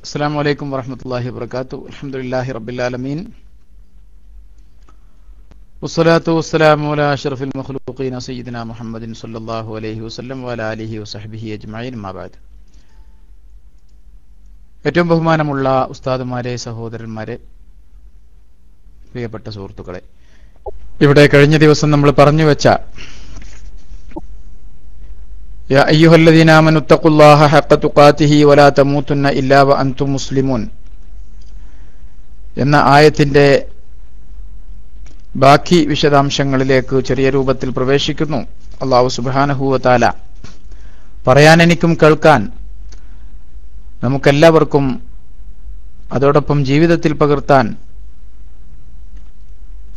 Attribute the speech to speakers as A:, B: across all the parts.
A: السلام عليكم ورحمة الله وبركاته الحمد لله رب العالمين والصلاة والسلام على أشرف المخلوقين سيدنا محمد صلى الله عليه وسلم وعلى آله وصحبه أجمعين ما بعد ഏറ്റവും ബഹുമാനമുള്ള ഉസ്താദുമാരെ സഹോദരന്മാരെ പ്രിയപ്പെട്ട സുഹൃത്തുക്കളെ ഇവിടെ കഴിഞ്ഞ ദിവസം നമ്മൾ പറഞ്ഞു വെച്ച يا أيها الذين آمنوا اتقوا الله حق تقاته ولا تموتن إلا وأنتم مسلمون എന്ന ആയത്തിന്റെ ബാക്കി വിശദാംശങ്ങളിലേക്ക് ചെറിയ രൂപത്തിൽ പ്രവേശിക്കുന്നു അള്ളാഹു സുബാനഹൂവത്താല പറയാൻ എനിക്കും കേൾക്കാൻ നമുക്കെല്ലാവർക്കും അതോടൊപ്പം ജീവിതത്തിൽ പകർത്താൻ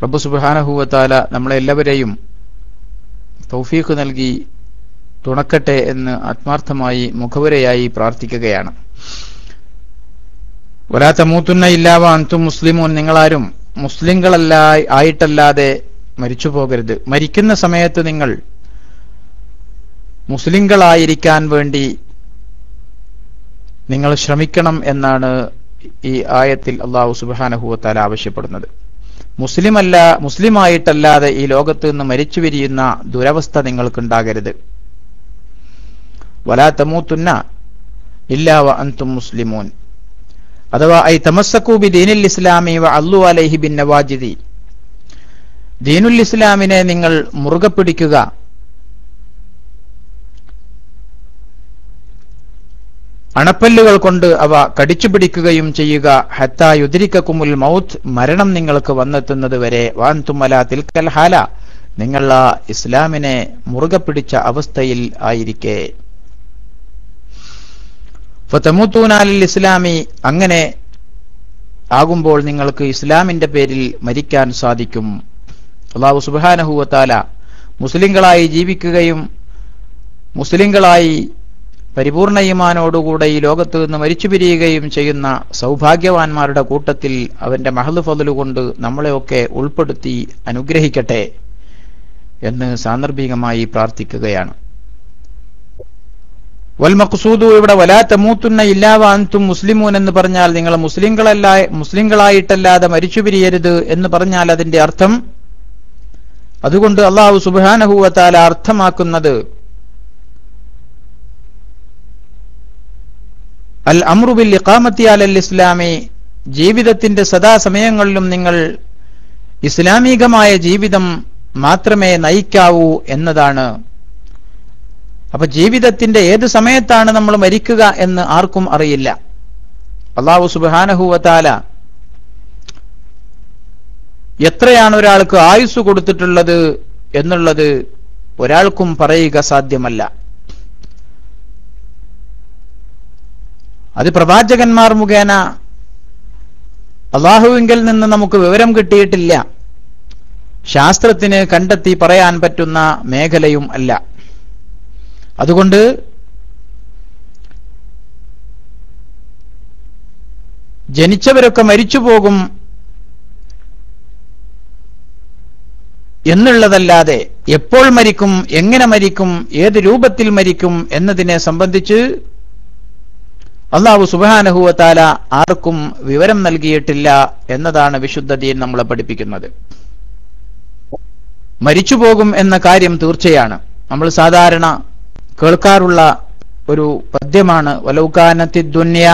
A: റബ്ബു സുബാനഹൂവത്താല നമ്മളെല്ലാവരെയും തൗഫീഖ് നൽകി തുണക്കട്ടെ എന്ന് ആത്മാർത്ഥമായി മുഖവരയായി പ്രാർത്ഥിക്കുകയാണ്. ഒരാത്ത മൂത്തുന്ന ഇല്ലാവ അന്തും മുസ്ലിമോൻ. നിങ്ങളാരും മുസ്ലിങ്ങളല്ല ആയിട്ടല്ലാതെ മരിച്ചു പോകരുത് മരിക്കുന്ന സമയത്ത് നിങ്ങൾ മുസ്ലിങ്ങളായിരിക്കാൻ വേണ്ടി നിങ്ങൾ ശ്രമിക്കണം എന്നാണ് ഈ ആയത്തിൽ അള്ളാഹു സുബാനഹുവത്താൽ ആവശ്യപ്പെടുന്നത്. മുസ്ലിമല്ല മുസ്ലിമായിട്ടല്ലാതെ ഈ ലോകത്ത് നിന്ന് മരിച്ചു വിരിയുന്ന ദുരവസ്ഥ നിങ്ങൾക്കുണ്ടാകരുത്. വലാ തമൂത്തുന്ന ഇല്ലാ വ അൻതും മുസ്ലിമൂൻ അഥവാ ഐ തമസ്സക്കൂബി ദീനുൽ ഇസ്ലാമി അല്ലു അലൈഹി ബിൻ നവാജിദി ദീനുൽ ഇസ്ലാമിനെ നിങ്ങൾ മുറുകെ പിടിക്കുക. അണപ്പല്ലുകൾ കൊണ്ട് അവ കടിച്ചു പിടിക്കുകയും ചെയ്യുക. ഹത്തായുതിരിക്കുമുൽ മൗത്ത് മരണം നിങ്ങൾക്ക് വന്നെത്തുന്നത് വരെ. വാൻതുമല തിൽക്കൽ ഹാല. നിങ്ങൾ ആ ഇസ്ലാമിനെ മുറുകെ പിടിച്ച അവസ്ഥയിൽ ആയിരിക്കെ. ഫതമുത്തൂനാലിൽ ഇസ്ലാമി അങ്ങനെ ആകുമ്പോൾ നിങ്ങൾക്ക് ഇസ്ലാമിന്റെ പേരിൽ മരിക്കാൻ സാധിക്കും. അള്ളാഹു സുബാനഹുവത്താല മുസ്ലിങ്ങളായി ജീവിക്കുകയും മുസ്ലിങ്ങളായി പരിപൂർണ ഈമാനോടുകൂടെ ഈ ലോകത്ത് നിന്ന് മരിച്ചു പിരിയുകയും ചെയ്യുന്ന സൗഭാഗ്യവാന്മാരുടെ കൂട്ടത്തിൽ അവന്റെ മഹദ് ഫതലുകൊണ്ട് നമ്മളെയൊക്കെ ഉൾപ്പെടുത്തി അനുഗ്രഹിക്കട്ടെ എന്ന് സാന്ദർഭികമായി പ്രാർത്ഥിക്കുകയാണ്. വൽ ഇവിടെ വലാത്ത മൂത്തുന്ന ഇല്ലാവാന്തും മുസ്ലിമൂൻ എന്ന് പറഞ്ഞാൽ നിങ്ങൾ മുസ്ലിങ്ങളല്ല മുസ്ലിങ്ങളായിട്ടല്ലാതെ മരിച്ചു പിരിയരുത് എന്ന് പറഞ്ഞാൽ അതിന്റെ അർത്ഥം അതുകൊണ്ട് അള്ളാഹു സുബാനഹുവത്താല അർത്ഥമാക്കുന്നത് അൽ അമ്രുബിൽ ഇഖാമത്തിയാൽ അൽ ഇസ്ലാമി ജീവിതത്തിന്റെ സദാസമയങ്ങളിലും നിങ്ങൾ ഇസ്ലാമികമായ ജീവിതം മാത്രമേ നയിക്കാവൂ എന്നതാണ്. അപ്പൊ ജീവിതത്തിന്റെ ഏത് സമയത്താണ് നമ്മൾ മരിക്കുക എന്ന് ആർക്കും അറിയില്ല. അള്ളാഹു സുബാനഹുവത്താല എത്രയാണ് ഒരാൾക്ക് ആയുസ് കൊടുത്തിട്ടുള്ളത് എന്നുള്ളത് ഒരാൾക്കും പറയുക സാധ്യമല്ല. അത് പ്രവാചകന്മാർ മുഖേന അള്ളാഹുവിങ്കിൽ നിന്ന് നമുക്ക് വിവരം കിട്ടിയിട്ടില്ല. ശാസ്ത്രത്തിന് കണ്ടെത്തി പറയാൻ പറ്റുന്ന മേഖലയും അല്ല. അതുകൊണ്ട് ജനിച്ചവരൊക്കെ മരിച്ചു പോകും എന്നുള്ളതല്ലാതെ എപ്പോൾ മരിക്കും എങ്ങനെ മരിക്കും ഏത് രൂപത്തിൽ മരിക്കും എന്നതിനെ സംബന്ധിച്ച് അള്ളാഹു സുബാനഹുവത്താല ആർക്കും വിവരം നൽകിയിട്ടില്ല എന്നതാണ് വിശുദ്ധ നമ്മളെ പഠിപ്പിക്കുന്നത്. മരിച്ചു പോകും എന്ന കാര്യം തീർച്ചയാണ്. നമ്മൾ സാധാരണ കേൾക്കാറുള്ള ഒരു പദ്യമാണ് വലൗകാനത്തി ദുന്യ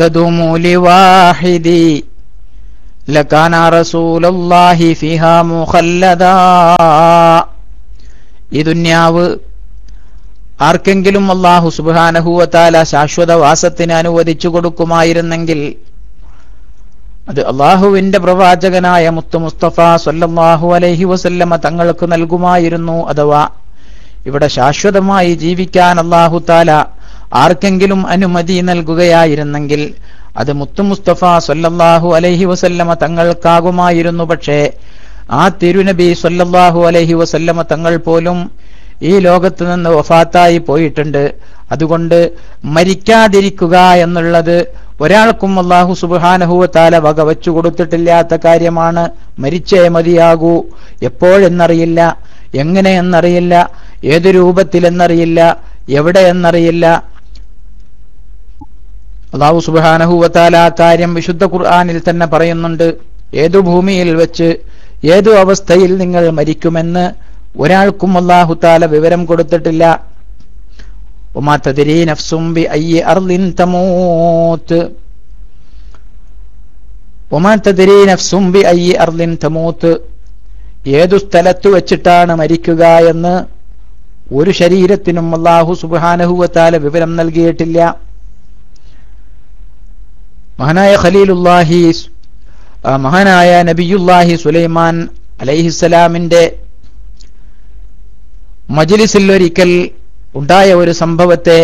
A: തദുമൂലിവാഹിദി ലകാന റസൂലുള്ളാഹി ഫിഹാ മുഖല്ലദാ. ഈ ദുന്യാവ് ആർക്കെങ്കിലും അള്ളാഹു സുബാനഹുവത്താല ശാശ്വതവാസത്തിന് അനുവദിച്ചു കൊടുക്കുമായിരുന്നെങ്കിൽ അത് അള്ളാഹുവിന്റെ പ്രവാചകനായ മുത്തു മുസ്തഫ സല്ലല്ലാഹു അലൈഹി വസല്ലമ തങ്ങൾക്ക് നൽകുമായിരുന്നു അഥവാ ഇവിടെ ശാശ്വതമായി ജീവിക്കാൻ അള്ളാഹു താല ആർക്കെങ്കിലും അനുമതി നൽകുകയായിരുന്നെങ്കിൽ അത് മുത്തു മുസ്തഫ സൊല്ലാഹു അലഹി വസല്ലമ തങ്ങൾക്കാകുമായിരുന്നു. പക്ഷേ ആ തിരുനബി സൊല്ലാഹു അലഹി വസല്ലമ തങ്ങൾ പോലും ഈ ലോകത്ത് നിന്ന് വഫാത്തായി പോയിട്ടുണ്ട്. അതുകൊണ്ട് മരിക്കാതിരിക്കുക എന്നുള്ളത് ഒരാൾക്കും അള്ളാഹു സുബാനഹുവ താല വക വെച്ചു കൊടുത്തിട്ടില്ലാത്ത കാര്യമാണ്. മരിച്ചേ മതിയാകൂ. എപ്പോഴെന്നറിയില്ല എങ്ങനെയെന്നറിയില്ല ഏത് രൂപത്തിലെന്നറിയില്ല എവിടെ എന്നറിയില്ല അള്ളാഹു സുബാനഹുവത്താല ആ കാര്യം വിശുദ്ധ ഖുർആാനിൽ തന്നെ പറയുന്നുണ്ട്. ഏതു ഭൂമിയിൽ വെച്ച് ഏതു അവസ്ഥയിൽ നിങ്ങൾ മരിക്കുമെന്ന് ഒരാൾക്കും അള്ളാഹുത്താല വിവരം കൊടുത്തിട്ടില്ല. ഏതു സ്ഥലത്ത് വെച്ചിട്ടാണ് മരിക്കുക എന്ന് ഒരു ശരീരത്തിനും അള്ളാഹു സുബാനഹുവത്താല വിവരം നൽകിയിട്ടില്ല. മഹാനായ ഖലീലുല്ലാഹി മഹാനായ നബിയുല്ലാഹി സുലൈമാൻ അലൈഹിസ്സലാമിന്റെ മജിലിസിൽ ഒരിക്കൽ ഉണ്ടായ ഒരു സംഭവത്തെ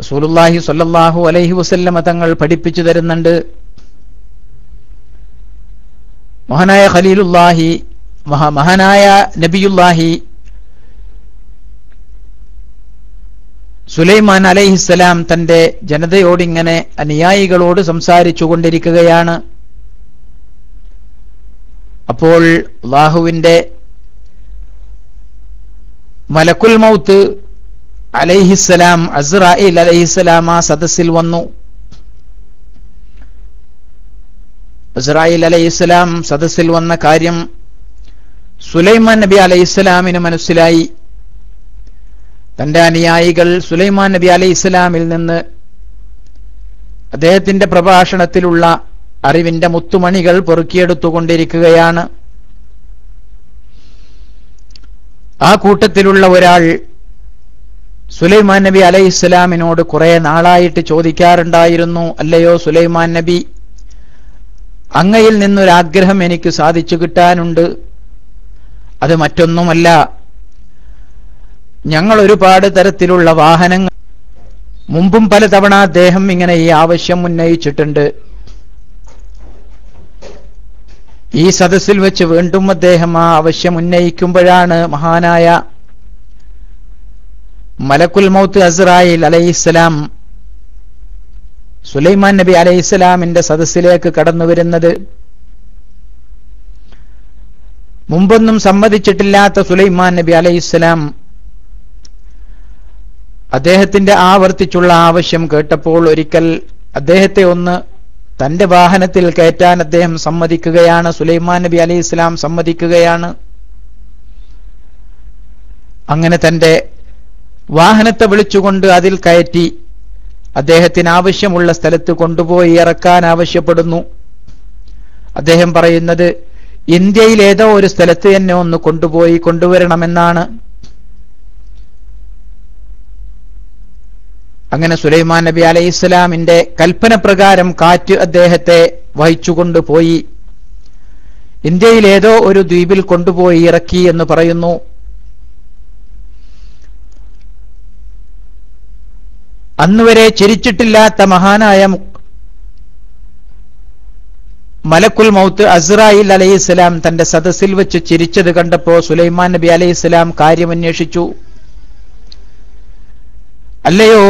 A: റസൂലുല്ലാഹി സല്ലാഹു അലൈഹി വസല്ലമ തങ്ങൾ പഠിപ്പിച്ചു തരുന്നുണ്ട്. മഹാനായ ഖലീലുല്ലാഹി മഹാ മഹാനായ നബിയുല്ലാഹി സുലൈമാൻ അലൈഹിസ്സലാം തന്റെ ജനതയോടിങ്ങനെ അനുയായികളോട് സംസാരിച്ചു കൊണ്ടിരിക്കുകയാണ്. അപ്പോൾ അള്ളാഹുവിന്റെ മലക്കുൽ മൗത്ത് അലൈഹിസ്സലാം അസ്രായിൽ അലൈഹിസ്സലാം ആ സദസ്സിൽ വന്നു. അസ്രായിൽ അലൈഹിസ്സലാം സദസ്സിൽ വന്ന കാര്യം സുലൈമാൻ നബി അലൈഹിസ്സലാമിന് മനസ്സിലായി. തന്റെ അനുയായികൾ സുലൈമാൻ നബി അലൈഹിസ്സലാമിൽ നിന്ന് അദ്ദേഹത്തിന്റെ പ്രഭാഷണത്തിലുള്ള അറിവിന്റെ മുത്തുമണികൾ പൊറുക്കിയെടുത്തുകൊണ്ടിരിക്കുകയാണ്. ആ കൂട്ടത്തിലുള്ള ഒരാൾ സുലൈമാൻ നബി അലൈഹി അലൈഹിസ്സലാമിനോട് കുറെ നാളായിട്ട് ചോദിക്കാറുണ്ടായിരുന്നു അല്ലയോ സുലൈമാൻ നബി അങ്ങയിൽ നിന്നൊരാഗ്രഹം എനിക്ക് സാധിച്ചു കിട്ടാനുണ്ട്. അത് മറ്റൊന്നുമല്ല. ഞങ്ങൾ ഒരുപാട് തരത്തിലുള്ള വാഹനങ്ങൾ മുമ്പും പലതവണ അദ്ദേഹം ഇങ്ങനെ ഈ ആവശ്യം ഉന്നയിച്ചിട്ടുണ്ട്. ഈ സദസ്സിൽ വെച്ച് വീണ്ടും അദ്ദേഹം ആ ആവശ്യം ഉന്നയിക്കുമ്പോഴാണ് മഹാനായ മലക്കുൽ മൗത്ത് അസ്രായിൽ അലൈഹിസ്സലാം സുലൈമാൻ നബി അലൈഹിസ്സലാമിന്റെ സദസ്സിലേക്ക് കടന്നു വരുന്നത്. മുമ്പൊന്നും സമ്മതിച്ചിട്ടില്ലാത്ത സുലൈമാൻ നബി അലൈഹിസ്സലാം അദ്ദേഹത്തിന്റെ ആവർത്തിച്ചുള്ള ആവശ്യം കേട്ടപ്പോൾ ഒരിക്കൽ അദ്ദേഹത്തെ ഒന്ന് തന്റെ വാഹനത്തിൽ കയറ്റാൻ അദ്ദേഹം സമ്മതിക്കുകയാണ്. സുലൈമാൻ നബി അലി ഇസ്ലാം സമ്മതിക്കുകയാണ്. അങ്ങനെ തന്റെ വാഹനത്തെ വിളിച്ചുകൊണ്ട് അതിൽ കയറ്റി അദ്ദേഹത്തിന് ആവശ്യമുള്ള സ്ഥലത്ത് കൊണ്ടുപോയി ഇറക്കാൻ ആവശ്യപ്പെടുന്നു. അദ്ദേഹം പറയുന്നത് ഇന്ത്യയിൽ ഏതോ ഒരു സ്ഥലത്ത് എന്നെ ഒന്ന് കൊണ്ടുപോയി കൊണ്ടുവരണമെന്നാണ്. അങ്ങനെ സുലൈമാൻ നബി അലൈഹി ഇസ്ലാമിന്റെ കൽപ്പന പ്രകാരം കാറ്റ് അദ്ദേഹത്തെ വഹിച്ചുകൊണ്ട് പോയി. ഇന്ത്യയിൽ ഏതോ ഒരു ദ്വീപിൽ കൊണ്ടുപോയി ഇറക്കി എന്ന് പറയുന്നു. അന്നുവരെ ചിരിച്ചിട്ടില്ലാത്ത മഹാനായ മലക്കുൽ മൗത്ത് അസ്രായിൽ അലൈഹി ഇസ്ലാം തന്റെ സദസ്സിൽ വെച്ച് ചിരിച്ചത് കണ്ടപ്പോ സുലൈമാൻ നബി അലൈഹി ഇസ്ലാം കാര്യമന്വേഷിച്ചു. അല്ലയോ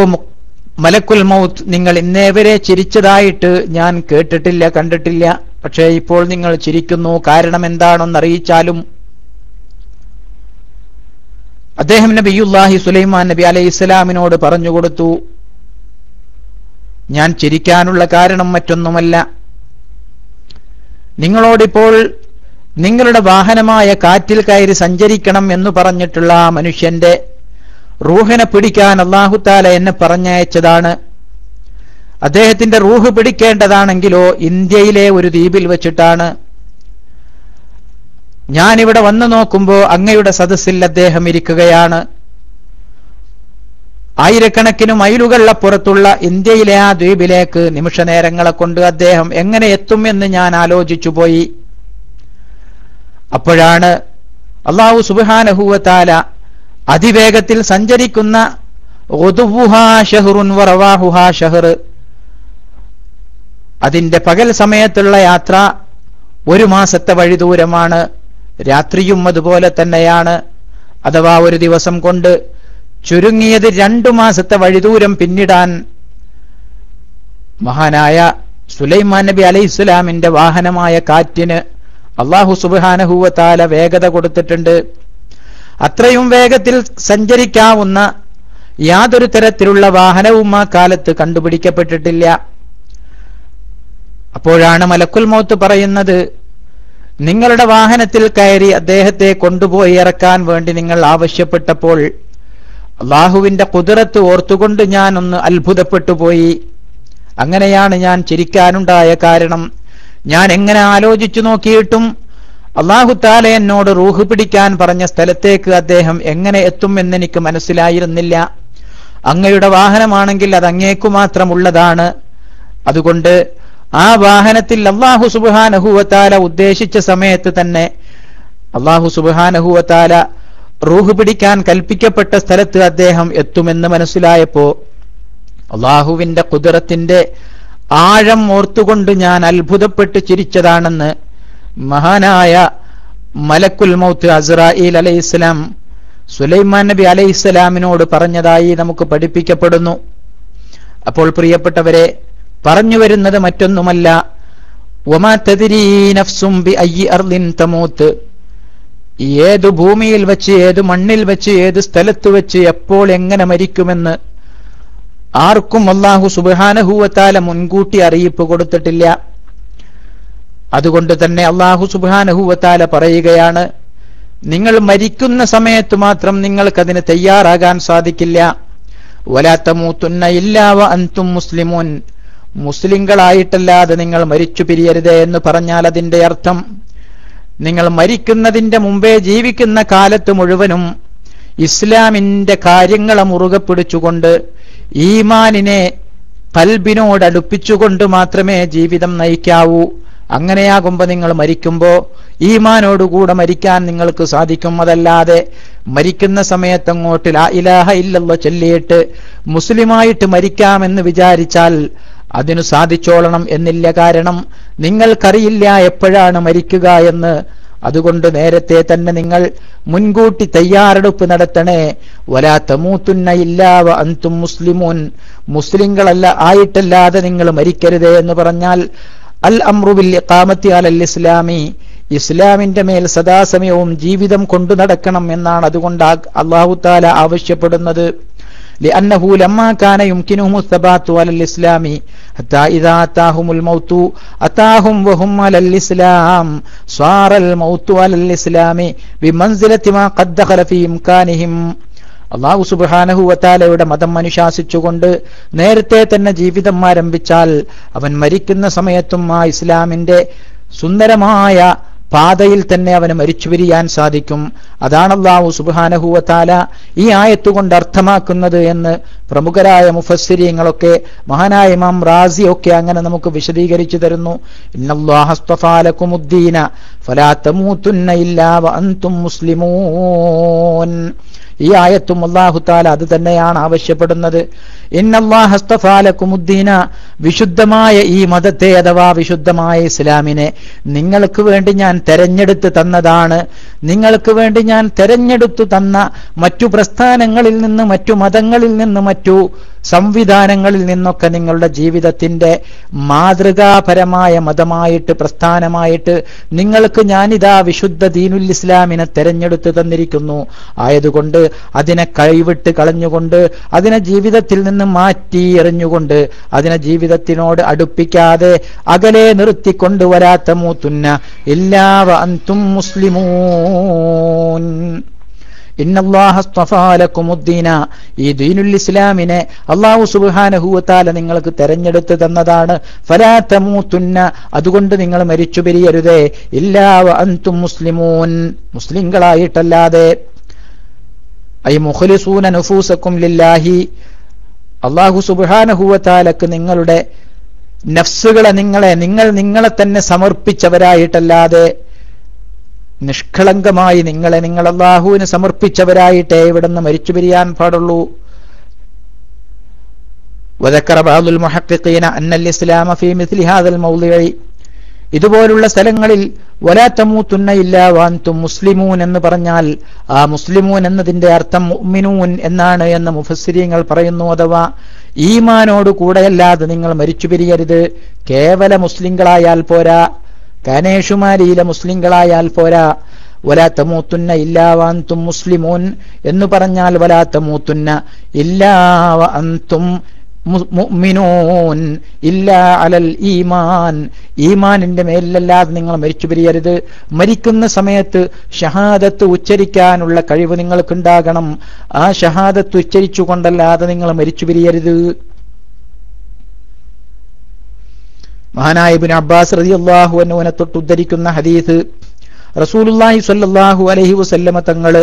A: മലക്കുൽ മൗത്ത് നിങ്ങൾ ഇന്നേവരെ ചിരിച്ചതായിട്ട് ഞാൻ കേട്ടിട്ടില്ല കണ്ടിട്ടില്ല. പക്ഷേ ഇപ്പോൾ നിങ്ങൾ ചിരിക്കുന്നു. കാരണം എന്താണെന്ന് അറിയിച്ചാലും അദ്ദേഹം നബിയുല്ലാഹി സുലൈമാൻ നബി അലൈഹി ഇസ്ലാമിനോട് പറഞ്ഞുകൊടുത്തു ഞാൻ ചിരിക്കാനുള്ള കാരണം മറ്റൊന്നുമല്ല. നിങ്ങളോടിപ്പോൾ നിങ്ങളുടെ വാഹനമായ കാറ്റിൽ കയറി സഞ്ചരിക്കണം എന്ന് പറഞ്ഞിട്ടുള്ള മനുഷ്യന്റെ റൂഹിനെ പിടിക്കാൻ അള്ളാഹുത്താല എന്നെ പറഞ്ഞയച്ചതാണ്. അദ്ദേഹത്തിന്റെ റൂഹ് പിടിക്കേണ്ടതാണെങ്കിലോ ഇന്ത്യയിലെ ഒരു ദ്വീപിൽ വെച്ചിട്ടാണ്. ഞാനിവിടെ വന്നു നോക്കുമ്പോ അങ്ങയുടെ സദസ്സിൽ അദ്ദേഹം ഇരിക്കുകയാണ്. ആയിരക്കണക്കിന് മൈലുകളപ്പുറത്തുള്ള ഇന്ത്യയിലെ ആ ദ്വീപിലേക്ക് നിമിഷനേരങ്ങളെ കൊണ്ട് അദ്ദേഹം എങ്ങനെ എത്തും എന്ന് ഞാൻ ആലോചിച്ചു പോയി. അപ്പോഴാണ് അള്ളാഹു സുബാനഹുവത്താല അതിവേഗത്തിൽ സഞ്ചരിക്കുന്ന അതിന്റെ പകൽ സമയത്തുള്ള യാത്ര ഒരു മാസത്തെ വഴി ദൂരമാണ്. രാത്രിയും അതുപോലെ തന്നെയാണ്. അഥവാ ഒരു ദിവസം കൊണ്ട് ചുരുങ്ങിയത് രണ്ടു മാസത്തെ വഴിദൂരം പിന്നിടാൻ മഹാനായ സുലൈമാൻ നബി അലൈഹി ഇസ്ലാമിന്റെ വാഹനമായ കാറ്റിന് അള്ളാഹു സുബാനഹുവത്താല വേഗത കൊടുത്തിട്ടുണ്ട്. അത്രയും വേഗത്തിൽ സഞ്ചരിക്കാവുന്ന യാതൊരു തരത്തിലുള്ള വാഹനവും ആ കാലത്ത് കണ്ടുപിടിക്കപ്പെട്ടിട്ടില്ല. അപ്പോഴാണ് മലക്കുൽ മൗത്ത് പറയുന്നത് നിങ്ങളുടെ വാഹനത്തിൽ കയറി അദ്ദേഹത്തെ കൊണ്ടുപോയി ഇറക്കാൻ വേണ്ടി നിങ്ങൾ ആവശ്യപ്പെട്ടപ്പോൾ അള്ളാഹുവിന്റെ കുതിരത്ത് ഓർത്തുകൊണ്ട് ഞാൻ ഒന്ന് അത്ഭുതപ്പെട്ടു പോയി അങ്ങനെയാണ് ഞാൻ ചിരിക്കാനുണ്ടായ കാരണം. ഞാൻ എങ്ങനെ ആലോചിച്ചു നോക്കിയിട്ടും അള്ളാഹു താല എന്നോട് റൂഹ് പിടിക്കാൻ പറഞ്ഞ സ്ഥലത്തേക്ക് അദ്ദേഹം എങ്ങനെ എത്തും എന്നെനിക്ക് മനസ്സിലായിരുന്നില്ല. അങ്ങയുടെ വാഹനമാണെങ്കിൽ അത് അങ്ങേക്കു മാത്രമുള്ളതാണ്. അതുകൊണ്ട് ആ വാഹനത്തിൽ അള്ളാഹു സുബാനഹുവത്താല ഉദ്ദേശിച്ച സമയത്ത് തന്നെ അള്ളാഹു സുബാനഹുവത്താല റൂഹ് പിടിക്കാൻ കൽപ്പിക്കപ്പെട്ട സ്ഥലത്ത് അദ്ദേഹം എത്തുമെന്ന് മനസ്സിലായപ്പോ അള്ളാഹുവിന്റെ കുതിരത്തിന്റെ ആഴം ഓർത്തുകൊണ്ട് ഞാൻ അത്ഭുതപ്പെട്ട് ചിരിച്ചതാണെന്ന് മഹാനായ മലക്കുൽ മൗത്ത് അസ്രായിൽ അലൈഹിസ്ലാം സുലൈമാൻ നബി അലൈഹി അലൈഹിസ്സലാമിനോട് പറഞ്ഞതായി നമുക്ക് പഠിപ്പിക്കപ്പെടുന്നു. അപ്പോൾ പ്രിയപ്പെട്ടവരെ പറഞ്ഞു വരുന്നത് മറ്റൊന്നുമല്ല. ഏതു ഭൂമിയിൽ വെച്ച് ഏതു മണ്ണിൽ വെച്ച് ഏത് സ്ഥലത്ത് വെച്ച് എപ്പോൾ എങ്ങനെ മരിക്കുമെന്ന് ആർക്കും അള്ളാഹു സുബാനഹൂവത്താല മുൻകൂട്ടി അറിയിപ്പ് കൊടുത്തിട്ടില്ല. അതുകൊണ്ട് തന്നെ അള്ളാഹു സുബാനഹുവത്താല പറയുകയാണ് നിങ്ങൾ മരിക്കുന്ന സമയത്ത് മാത്രം നിങ്ങൾക്കതിന് തയ്യാറാകാൻ സാധിക്കില്ല. വലാത്തമൂത്തുന്ന ഇല്ലാവ അന്തും മുസ്ലിമൂൻ. മുസ്ലിങ്ങളായിട്ടല്ലാതെ നിങ്ങൾ മരിച്ചു പിരിയരുത് എന്ന് പറഞ്ഞാൽ അതിന്റെ അർത്ഥം നിങ്ങൾ മരിക്കുന്നതിന്റെ മുമ്പേ ജീവിക്കുന്ന കാലത്ത് മുഴുവനും ഇസ്ലാമിന്റെ കാര്യങ്ങളെ മുറുകെ പിടിച്ചുകൊണ്ട് ഈമാനിനെ പൽബിനോടടുപ്പിച്ചുകൊണ്ട് മാത്രമേ ജീവിതം നയിക്കാവൂ. അങ്ങനെയാകുമ്പോ നിങ്ങൾ മരിക്കുമ്പോൾ ഈമാനോടുകൂടെ മരിക്കാൻ നിങ്ങൾക്ക് സാധിക്കും. അതല്ലാതെ മരിക്കുന്ന സമയത്ത് അങ്ങോട്ട് ലാ ഇലാഹ ഇല്ലല്ലോ ചൊല്ലിയിട്ട് മുസ്ലിമായിട്ട് മരിക്കാമെന്ന് വിചാരിച്ചാൽ അതിനു സാധിച്ചോളണം എന്നില്ല. കാരണം നിങ്ങൾക്കറിയില്ല എപ്പോഴാണ് മരിക്കുക എന്ന്. അതുകൊണ്ട് നേരത്തെ തന്നെ നിങ്ങൾ മുൻകൂട്ടി തയ്യാറെടുപ്പ് നടത്തണേ. വലാ തമൂത്തുന്ന ഇല്ലാവ അന്തും മുസ്ലിമൂൻ. മുസ്ലിങ്ങളല്ല ആയിട്ടല്ലാതെ നിങ്ങൾ മരിക്കരുതേ എന്ന് പറഞ്ഞാൽ അൽ അമ്രുബിൽ കാമത്തി അൽ ഇസ്ലാമി ഇസ്ലാമിന്റെ മേൽ സദാസമയവും ജീവിതം കൊണ്ടു നടക്കണം എന്നാണ് അതുകൊണ്ട് അള്ളാഹു താല ആവശ്യപ്പെടുന്നത് لأنه لما كان يمكنهم الثبات على الإسلام حتى إذا أتاهم الموت أتاهم وهم على الإسلام صار الموت على الإسلام بمنزلة ما قد دخل في إمكانهم അള്ളാഹു സുബാനഹുവത്താലയുടെ മതം അനുശാസിച്ചുകൊണ്ട് നേരത്തെ തന്നെ ജീവിതം ആരംഭിച്ചാൽ അവൻ മരിക്കുന്ന സമയത്തും ആ ഇസ്ലാമിന്റെ സുന്ദരമായ പാതയിൽ തന്നെ അവന് മരിച്ചു പിരിയാൻ സാധിക്കും. അതാണ് അള്ളാഹു സുബാനഹുവത്താല ഈ ആയത്തുകൊണ്ട് അർത്ഥമാക്കുന്നത് എന്ന് പ്രമുഖരായ മുഫസ്സിരിയങ്ങളൊക്കെ മഹാനായ ഇമാം റാസി ഒക്കെ അങ്ങനെ നമുക്ക് വിശദീകരിച്ചു തരുന്നു. ഇന്നല്ലാഹസ്തഫാലക്കുമുദ്ദീന ഫലാ തമൂത്തുന്ന ഇല്ലാ വഅൻതും മുസ്ലിമൂൻ. ഈ ആയത്തും അള്ളാഹു താല അത് തന്നെയാണ് ആവശ്യപ്പെടുന്നത്. ഇന്നല്ലാഹസ്തഫാലക്കുമുദ്ദീന വിശുദ്ധമായ ഈ മതത്തെ അഥവാ വിശുദ്ധമായ ഇസ്ലാമിനെ നിങ്ങൾക്ക് വേണ്ടി ഞാൻ തെരഞ്ഞെടുത്ത് തന്നതാണ്. നിങ്ങൾക്ക് വേണ്ടി ഞാൻ തെരഞ്ഞെടുത്തു തന്ന മറ്റു പ്രസ്ഥാനങ്ങളിൽ നിന്ന് മറ്റു മതങ്ങളിൽ നിന്ന് മറ്റു സംവിധാനങ്ങളിൽ നിന്നൊക്കെ നിങ്ങളുടെ ജീവിതത്തിന്റെ മാതൃകാപരമായ മതമായിട്ട് പ്രസ്ഥാനമായിട്ട് നിങ്ങൾക്ക് ഞാനിതാ വിശുദ്ധ ദീനുൽ ഇസ്ലാമിനെ തെരഞ്ഞെടുത്ത് തന്നിരിക്കുന്നു. ആയതുകൊണ്ട് അതിനെ കൈവിട്ട് കളഞ്ഞുകൊണ്ട് അതിനെ ജീവിതത്തിൽ നിന്ന് മാറ്റി എറിഞ്ഞുകൊണ്ട് അതിനെ ജീവിതത്തിനോട് അടുപ്പിക്കാതെ അകലെ നിർത്തിക്കൊണ്ടുവരാത്ത മൂത്തുന്ന ഇല്ലാവ അന്തും മുസ്ലിമൂൻ. ഈ ദീനുൽ ഇസ്ലാമിനെ അള്ളാഹു സുബാനഹുവത്താല നിങ്ങൾക്ക് തെരഞ്ഞെടുത്ത് തന്നതാണ്. അതുകൊണ്ട് നിങ്ങൾ മരിച്ചു പിരിയരുതേ. ഇല്ലാ അന്തും മുസ്ലിമൂൻ. മുസ്ലിങ്ങളായിട്ടല്ലാതെ. ഐ മുഖലിസൂന നുഫൂസക്കും ലില്ലാഹി. അള്ളാഹു സുബാനഹുവത്താലക്ക് നിങ്ങളുടെ നഫ്സുകളെ നിങ്ങളെ നിങ്ങൾ നിങ്ങളെ തന്നെ സമർപ്പിച്ചവരായിട്ടല്ലാതെ. നിഷ്കളങ്കമായി നിങ്ങളെ നിങ്ങൾ അള്ളാഹുവിന് സമർപ്പിച്ചവരായിട്ടേ ഇവിടുന്ന് മരിച്ചു പിരിയാൻ പാടുള്ളൂ وذكر بعض المحققين أن الإسلام في مثل هذا الموضع ഇതുപോലുള്ള സ്ഥലങ്ങളിൽ വലാത്തമൂത്തുന്ന ഇല്ല വാന്തും മുസ്ലിമൂൻ എന്ന് പറഞ്ഞാൽ ആ മുസ്ലിമൂൻ എന്നതിന്റെ അർത്ഥം മുഅ്മിനൂൻ എന്നാണ് എന്ന് മുഫസ്സിരിയങ്ങൾ പറയുന്നു അഥവാ ഈമാനോട് കൂടെയല്ലാതെ നിങ്ങൾ മരിച്ചു പിരിയരുത് കേവല മുസ്ലിങ്ങളായാൽ പോരാ കാനേഷുമാരിയിലെ മുസ്ലിങ്ങളായാൽ പോരാ. വലാ തമൂത്തുന്ന ഇല്ലാവാന്തും മുസ്ലിമോൻ എന്ന് പറഞ്ഞാൽ വലാ തമൂത്തുന്ന ഇല്ലാവ അന്തും മു- മുഅ്മിനൂൻ ഇല്ലാ അലൽ ഈമാൻ. ഈമാനിന്റെ മേലിലല്ലാതെ നിങ്ങൾ മരിച്ചു പിരിയരുത്. മരിക്കുന്ന സമയത്ത് ഷഹാദത്ത് ഉച്ചരിക്കാനുള്ള കഴിവ് നിങ്ങൾക്കുണ്ടാകണം. ആ ഷഹാദത്ത് ഉച്ചരിച്ചുകൊണ്ടല്ലാതെ നിങ്ങൾ മരിച്ചു പിരിയരുത്. മഹാനായ ഇബ്നു അബ്ബാസ് റളിയല്ലാഹു അള്ളാഹു എന്നുവനെ തൊട്ടുദ്ധരിക്കുന്ന ഹദീസ് റസൂലുള്ളാഹി സ്വല്ലല്ലാഹു അലൈഹി വസല്ലമ തങ്ങൾ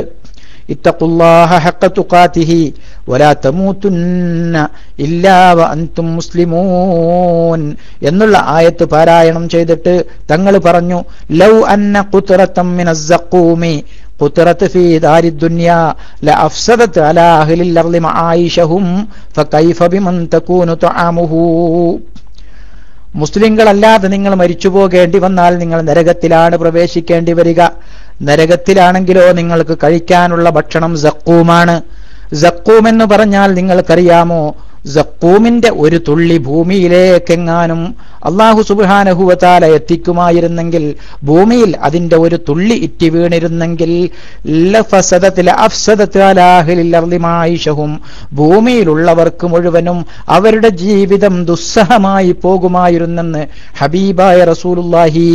A: എന്നുള്ള ആയത്ത് പാരായണം ചെയ്തിട്ട് തങ്ങൾ പറഞ്ഞു ലൗ അന്ന കുത്തറത്തമ്മിനൂമി കുത്തറത്ത് ഫീ ദാരി ദുനിയാ ലഅഫ്സദത്ത് അലാ അഹ്ലിൽ അർളി മആയിഷഹും ഫകൈഫ ബിമൻ തകൂനു തആമുഹു. മുസ്ലിങ്ങളല്ലാതെ നിങ്ങൾ മരിച്ചു പോകേണ്ടി വന്നാൽ നിങ്ങൾ നരകത്തിലാണ് പ്രവേശിക്കേണ്ടി വരിക. നരകത്തിലാണെങ്കിലോ നിങ്ങൾക്ക് കഴിക്കാനുള്ള ഭക്ഷണം സക്കൂമാണ് സക്കൂം എന്ന് പറഞ്ഞാൽ നിങ്ങൾക്കറിയാമോ? സക്കൂമിന്റെ ഒരു തുള്ളി ഭൂമിയിലേക്കെങ്ങാനും അള്ളാഹു സുബാനഹുവത്താല എത്തിക്കുമായിരുന്നെങ്കിൽ ഭൂമിയിൽ അതിന്റെ ഒരു തുള്ളി ഇറ്റി വീണിരുന്നെങ്കിൽ ഭൂമിയിലുള്ളവർക്ക് മുഴുവനും അവരുടെ ജീവിതം ദുസ്സഹമായി പോകുമായിരുന്നെന്ന് ഹബീബായ റസൂലുല്ലാഹി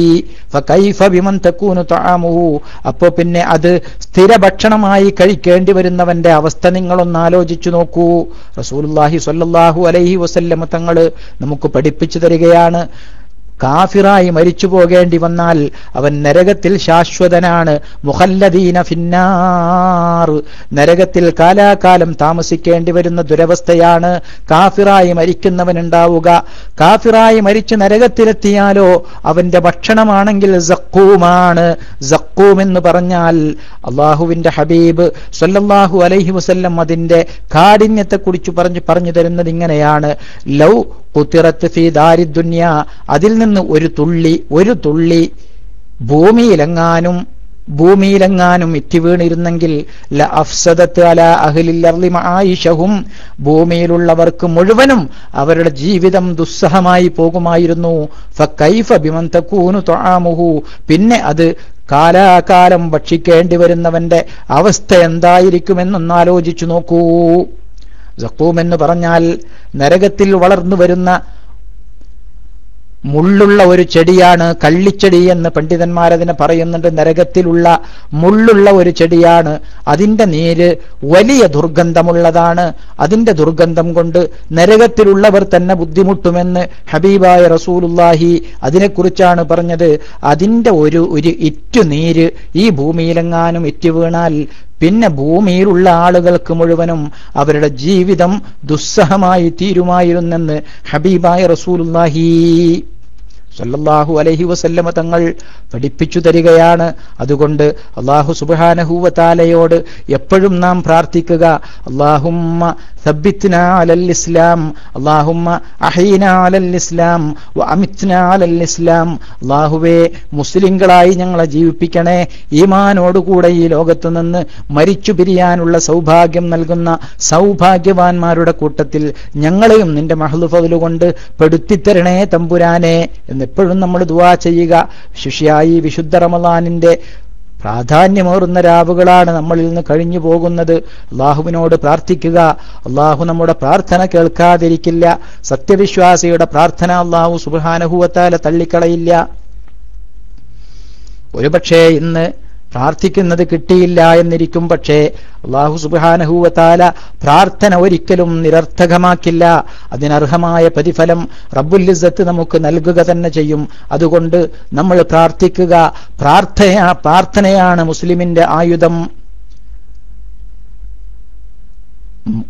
A: അപ്പോ പിന്നെ അത് സ്ഥിര ഭക്ഷണമായി കഴിക്കേണ്ടി വരുന്നവന്റെ അവസ്ഥ നിങ്ങളൊന്ന് ആലോചിച്ചു നോക്കൂ. റസൂലുല്ലാഹി സ്വല്ലല്ലാഹു അലൈഹി വസല്ലമ തങ്ങൾ നമുക്ക് പഠിപ്പിച്ചു തരികയാണ്. കാഫിറായി മരിച്ചു പോകേണ്ടി വന്നാൽ അവൻ നരകത്തിൽ ശാശ്വതനാണ്. മുഹല്ലദീന ഫിന്നാർ. നരകത്തിൽ കാലാകാലം താമസിക്കേണ്ടി വരുന്ന ദുരവസ്ഥയാണ് കാഫിറായി മരിക്കുന്നവനുണ്ടാവുക. കാഫിറായി മരിച്ച് നരകത്തിലെത്തിയാലോ അവന്റെ ഭക്ഷണമാണെങ്കിൽ സക്കൂമാണ് സക്കൂം എന്ന് പറഞ്ഞാൽ അള്ളാഹുവിന്റെ ഹബീബ് സൊല്ലാഹു അലൈഹി വസ്ല്ലം അതിന്റെ കാഠിന്യത്തെക്കുറിച്ച് പറഞ്ഞു പറഞ്ഞു തരുന്നത് ഇങ്ങനെയാണ്. ലൗ കുത്തിറത്ത് ഫി ദാരി ദുന്യ. അതിൽ നിന്ന് ഒരു തുള്ളി ഒരു തുള്ളി ഭൂമിയിലെങ്ങാനും ഭൂമിയിലെങ്ങാനും ഇറ്റി വീണിരുന്നെങ്കിൽ ഭൂമിയിലുള്ളവർക്ക് മുഴുവനും അവരുടെ ജീവിതം ദുസ്സഹമായി പോകുമായിരുന്നു. പിന്നെ അത് കാലാകാലം ഭക്ഷിക്കേണ്ടി വരുന്നവന്റെ അവസ്ഥ എന്തായിരിക്കുമെന്നൊന്നാലോചിച്ചു നോക്കൂ. സക്കൂം എന്ന് പറഞ്ഞാൽ നരകത്തിൽ വളർന്നു വരുന്ന മുള്ളുള്ള ഒരു ചെടിയാണ് കള്ളിച്ചെടി എന്ന് പണ്ഡിതന്മാരതിനെ പറയുന്നുണ്ട്. നരകത്തിലുള്ള മുള്ളുള്ള ഒരു ചെടിയാണ്. അതിന്റെ നീര് വലിയ ദുർഗന്ധമുള്ളതാണ്. അതിന്റെ ദുർഗന്ധം കൊണ്ട് നരകത്തിലുള്ളവർ തന്നെ ബുദ്ധിമുട്ടുമെന്ന് ഹബീബായ റസൂലുല്ലാഹി അതിനെക്കുറിച്ചാണ് പറഞ്ഞത്. അതിന്റെ ഒരു ഒരു ഇറ്റു നീര് ഈ ഭൂമിയിലെങ്ങാനും ഇറ്റു വീണാൽ പിന്നെ ഭൂമിയിലുള്ള ആളുകൾക്ക് മുഴുവനും അവരുടെ ജീവിതം ദുസ്സഹമായി തീരുമായിരുന്നെന്ന് ഹബീബായ റസൂലുല്ലാഹി സല്ലല്ലാഹു അലൈഹി വസല്ലമ തങ്ങൾ പഠിപ്പിച്ചു തരികയാണ്. അതുകൊണ്ട് അള്ളാഹു സുബാനഹൂവത്താലയോട് എപ്പോഴും നാം പ്രാർത്ഥിക്കുക. അള്ളാഹുമ്മ സബ്ബിത്ന അലൽ ഇസ്ലാം അലൽ ഇസ്ലാം അലൽ ഇസ്ലാം മുസ്ലിങ്ങളായി ഞങ്ങളെ ജീവിപ്പിക്കണേ. ഈമാനോടുകൂടെ ഈ ലോകത്തു നിന്ന് മരിച്ചു പിരിയാനുള്ള സൗഭാഗ്യം നൽകുന്ന സൗഭാഗ്യവാന്മാരുടെ കൂട്ടത്തിൽ ഞങ്ങളെയും നിന്റെ മഹലുഫതിലുകൊണ്ട് പെടുത്തിത്തരണേ തമ്പുരാനെ എന്ന് എന്നെപ്പോഴും നമ്മൾ ദുവാ ചെയ്യുക. ശിഷ്യായി വിശുദ്ധ റമലാനിന്റെ പ്രാധാന്യമേറുന്ന രാവുകളാണ് നമ്മളിൽ നിന്ന് കഴിഞ്ഞു പോകുന്നത്. അള്ളാഹുവിനോട് പ്രാർത്ഥിക്കുക. അള്ളാഹു നമ്മുടെ പ്രാർത്ഥന കേൾക്കാതിരിക്കില്ല. സത്യവിശ്വാസിയുടെ പ്രാർത്ഥന അള്ളാഹു സുബാനഹുവത്താല തള്ളിക്കളയില്ല. ഒരുപക്ഷേ ഇന്ന് പ്രാർത്ഥിക്കുന്നത് കിട്ടിയില്ല എന്നിരിക്കും പക്ഷേ അള്ളാഹു സുബാനഹൂവത്താല പ്രാർത്ഥന ഒരിക്കലും നിരർത്ഥകമാക്കില്ല. അതിനർഹമായ പ്രതിഫലം റബ്ബുല്ലിസത്ത് നമുക്ക് നൽകുക തന്നെ ചെയ്യും. അതുകൊണ്ട് നമ്മൾ പ്രാർത്ഥിക്കുക. പ്രാർത്ഥന പ്രാർത്ഥനയാണ് മുസ്ലിമിന്റെ ആയുധം.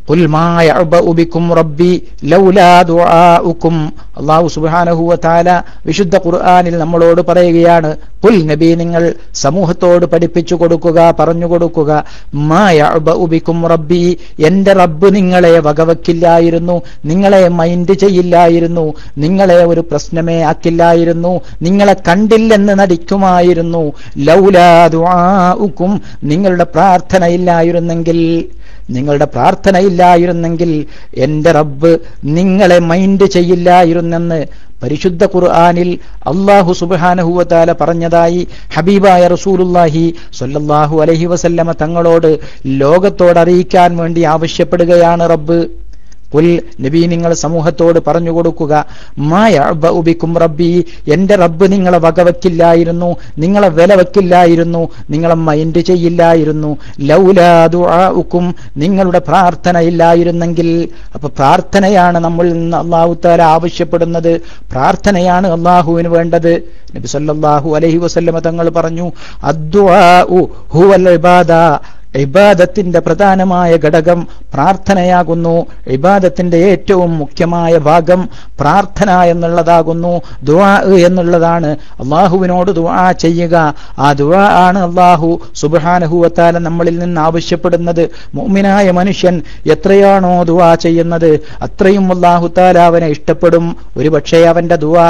A: قل ما يعبأ بكم ربي لولا دعاؤكم അള്ളാഹു സുബ്ഹാനഹു വതആല വിശുദ്ധ ഖുർആനിൽ നമ്മളോട് പറയുകയാണ് കുൽ നബി നിങ്ങൾ സമൂഹത്തോട് പഠിപ്പിച്ചു കൊടുക്കുക പറഞ്ഞു കൊടുക്കുക മാ യഅബഉ ബിക്കും റബ്ബി എന്റെ റബ്ബ് നിങ്ങളെ വകവെക്കില്ലായിരുന്നു നിങ്ങളെ മൈൻഡ് ചെയ്യില്ലായിരുന്നു നിങ്ങളെ ഒരു പ്രശ്നമേ ആക്കില്ലായിരുന്നു നിങ്ങളെ കണ്ടില്ലെന്ന് നടിക്കുമായിരുന്നു ലൗലാ ദുആഉക്കും നിങ്ങളുടെ പ്രാർത്ഥനയില്ലായിരുന്നെങ്കിൽ നിങ്ങളുടെ പ്രാർത്ഥനയില്ലായിരുന്നെങ്കിൽ എന്റെ റബ്ബ് നിങ്ങളെ മൈൻഡ് ചെയ്യില്ലായിരുന്നെന്ന് പരിശുദ്ധ ഖുർആാനിൽ അള്ളാഹു സുബാനഹുവത്താല പറഞ്ഞതായി ഹബീബായ റസൂലുല്ലാഹി സൊല്ലാഹു അലഹി വസല്ലമ തങ്ങളോട് ലോകത്തോട് അറിയിക്കാൻ വേണ്ടി ആവശ്യപ്പെടുകയാണ് റബ്ബ്. കുൽ നബി നിങ്ങൾ സമൂഹത്തോട് പറഞ്ഞു കൊടുക്കുക. മായബിക്കും റബ്ബി എന്റെ റബ്ബ് നിങ്ങളെ വകവെക്കില്ലായിരുന്നു നിങ്ങളെ വില വെക്കില്ലായിരുന്നു നിങ്ങളെ മൈൻഡ് ചെയ്യില്ലായിരുന്നു. ലൗലാദുക്കും നിങ്ങളുടെ പ്രാർത്ഥന ഇല്ലായിരുന്നെങ്കിൽ. അപ്പൊ പ്രാർത്ഥനയാണ് നമ്മൾ നിന്ന് അള്ളാഹുത്താല ആവശ്യപ്പെടുന്നത്. പ്രാർത്ഥനയാണ് അള്ളാഹുവിന് വേണ്ടത്. നബി സല്ലാഹു അലഹി വസല്ലമ തങ്ങൾ പറഞ്ഞു അദ്വാ ഇബാദത്തിന്റെ പ്രധാനമായ ഘടകം പ്രാർത്ഥനയാകുന്നു. ഇബാദത്തിന്റെ ഏറ്റവും മുഖ്യമായ ഭാഗം പ്രാർത്ഥന എന്നുള്ളതാകുന്നു. ദുആ എന്നുള്ളതാണ്. അള്ളാഹുവിനോട് ദുആ ചെയ്യുക. ആ ദുആ ആണ് അള്ളാഹു സുബാനഹുവത്താല നമ്മളിൽ നിന്ന് ആവശ്യപ്പെടുന്നത്. മുഅ്മിനായ മനുഷ്യൻ എത്രയാണോ ദുആ ചെയ്യുന്നത് അത്രയും അള്ളാഹു താല അവനെ ഇഷ്ടപ്പെടും. ഒരു പക്ഷേ അവന്റെ ദുആ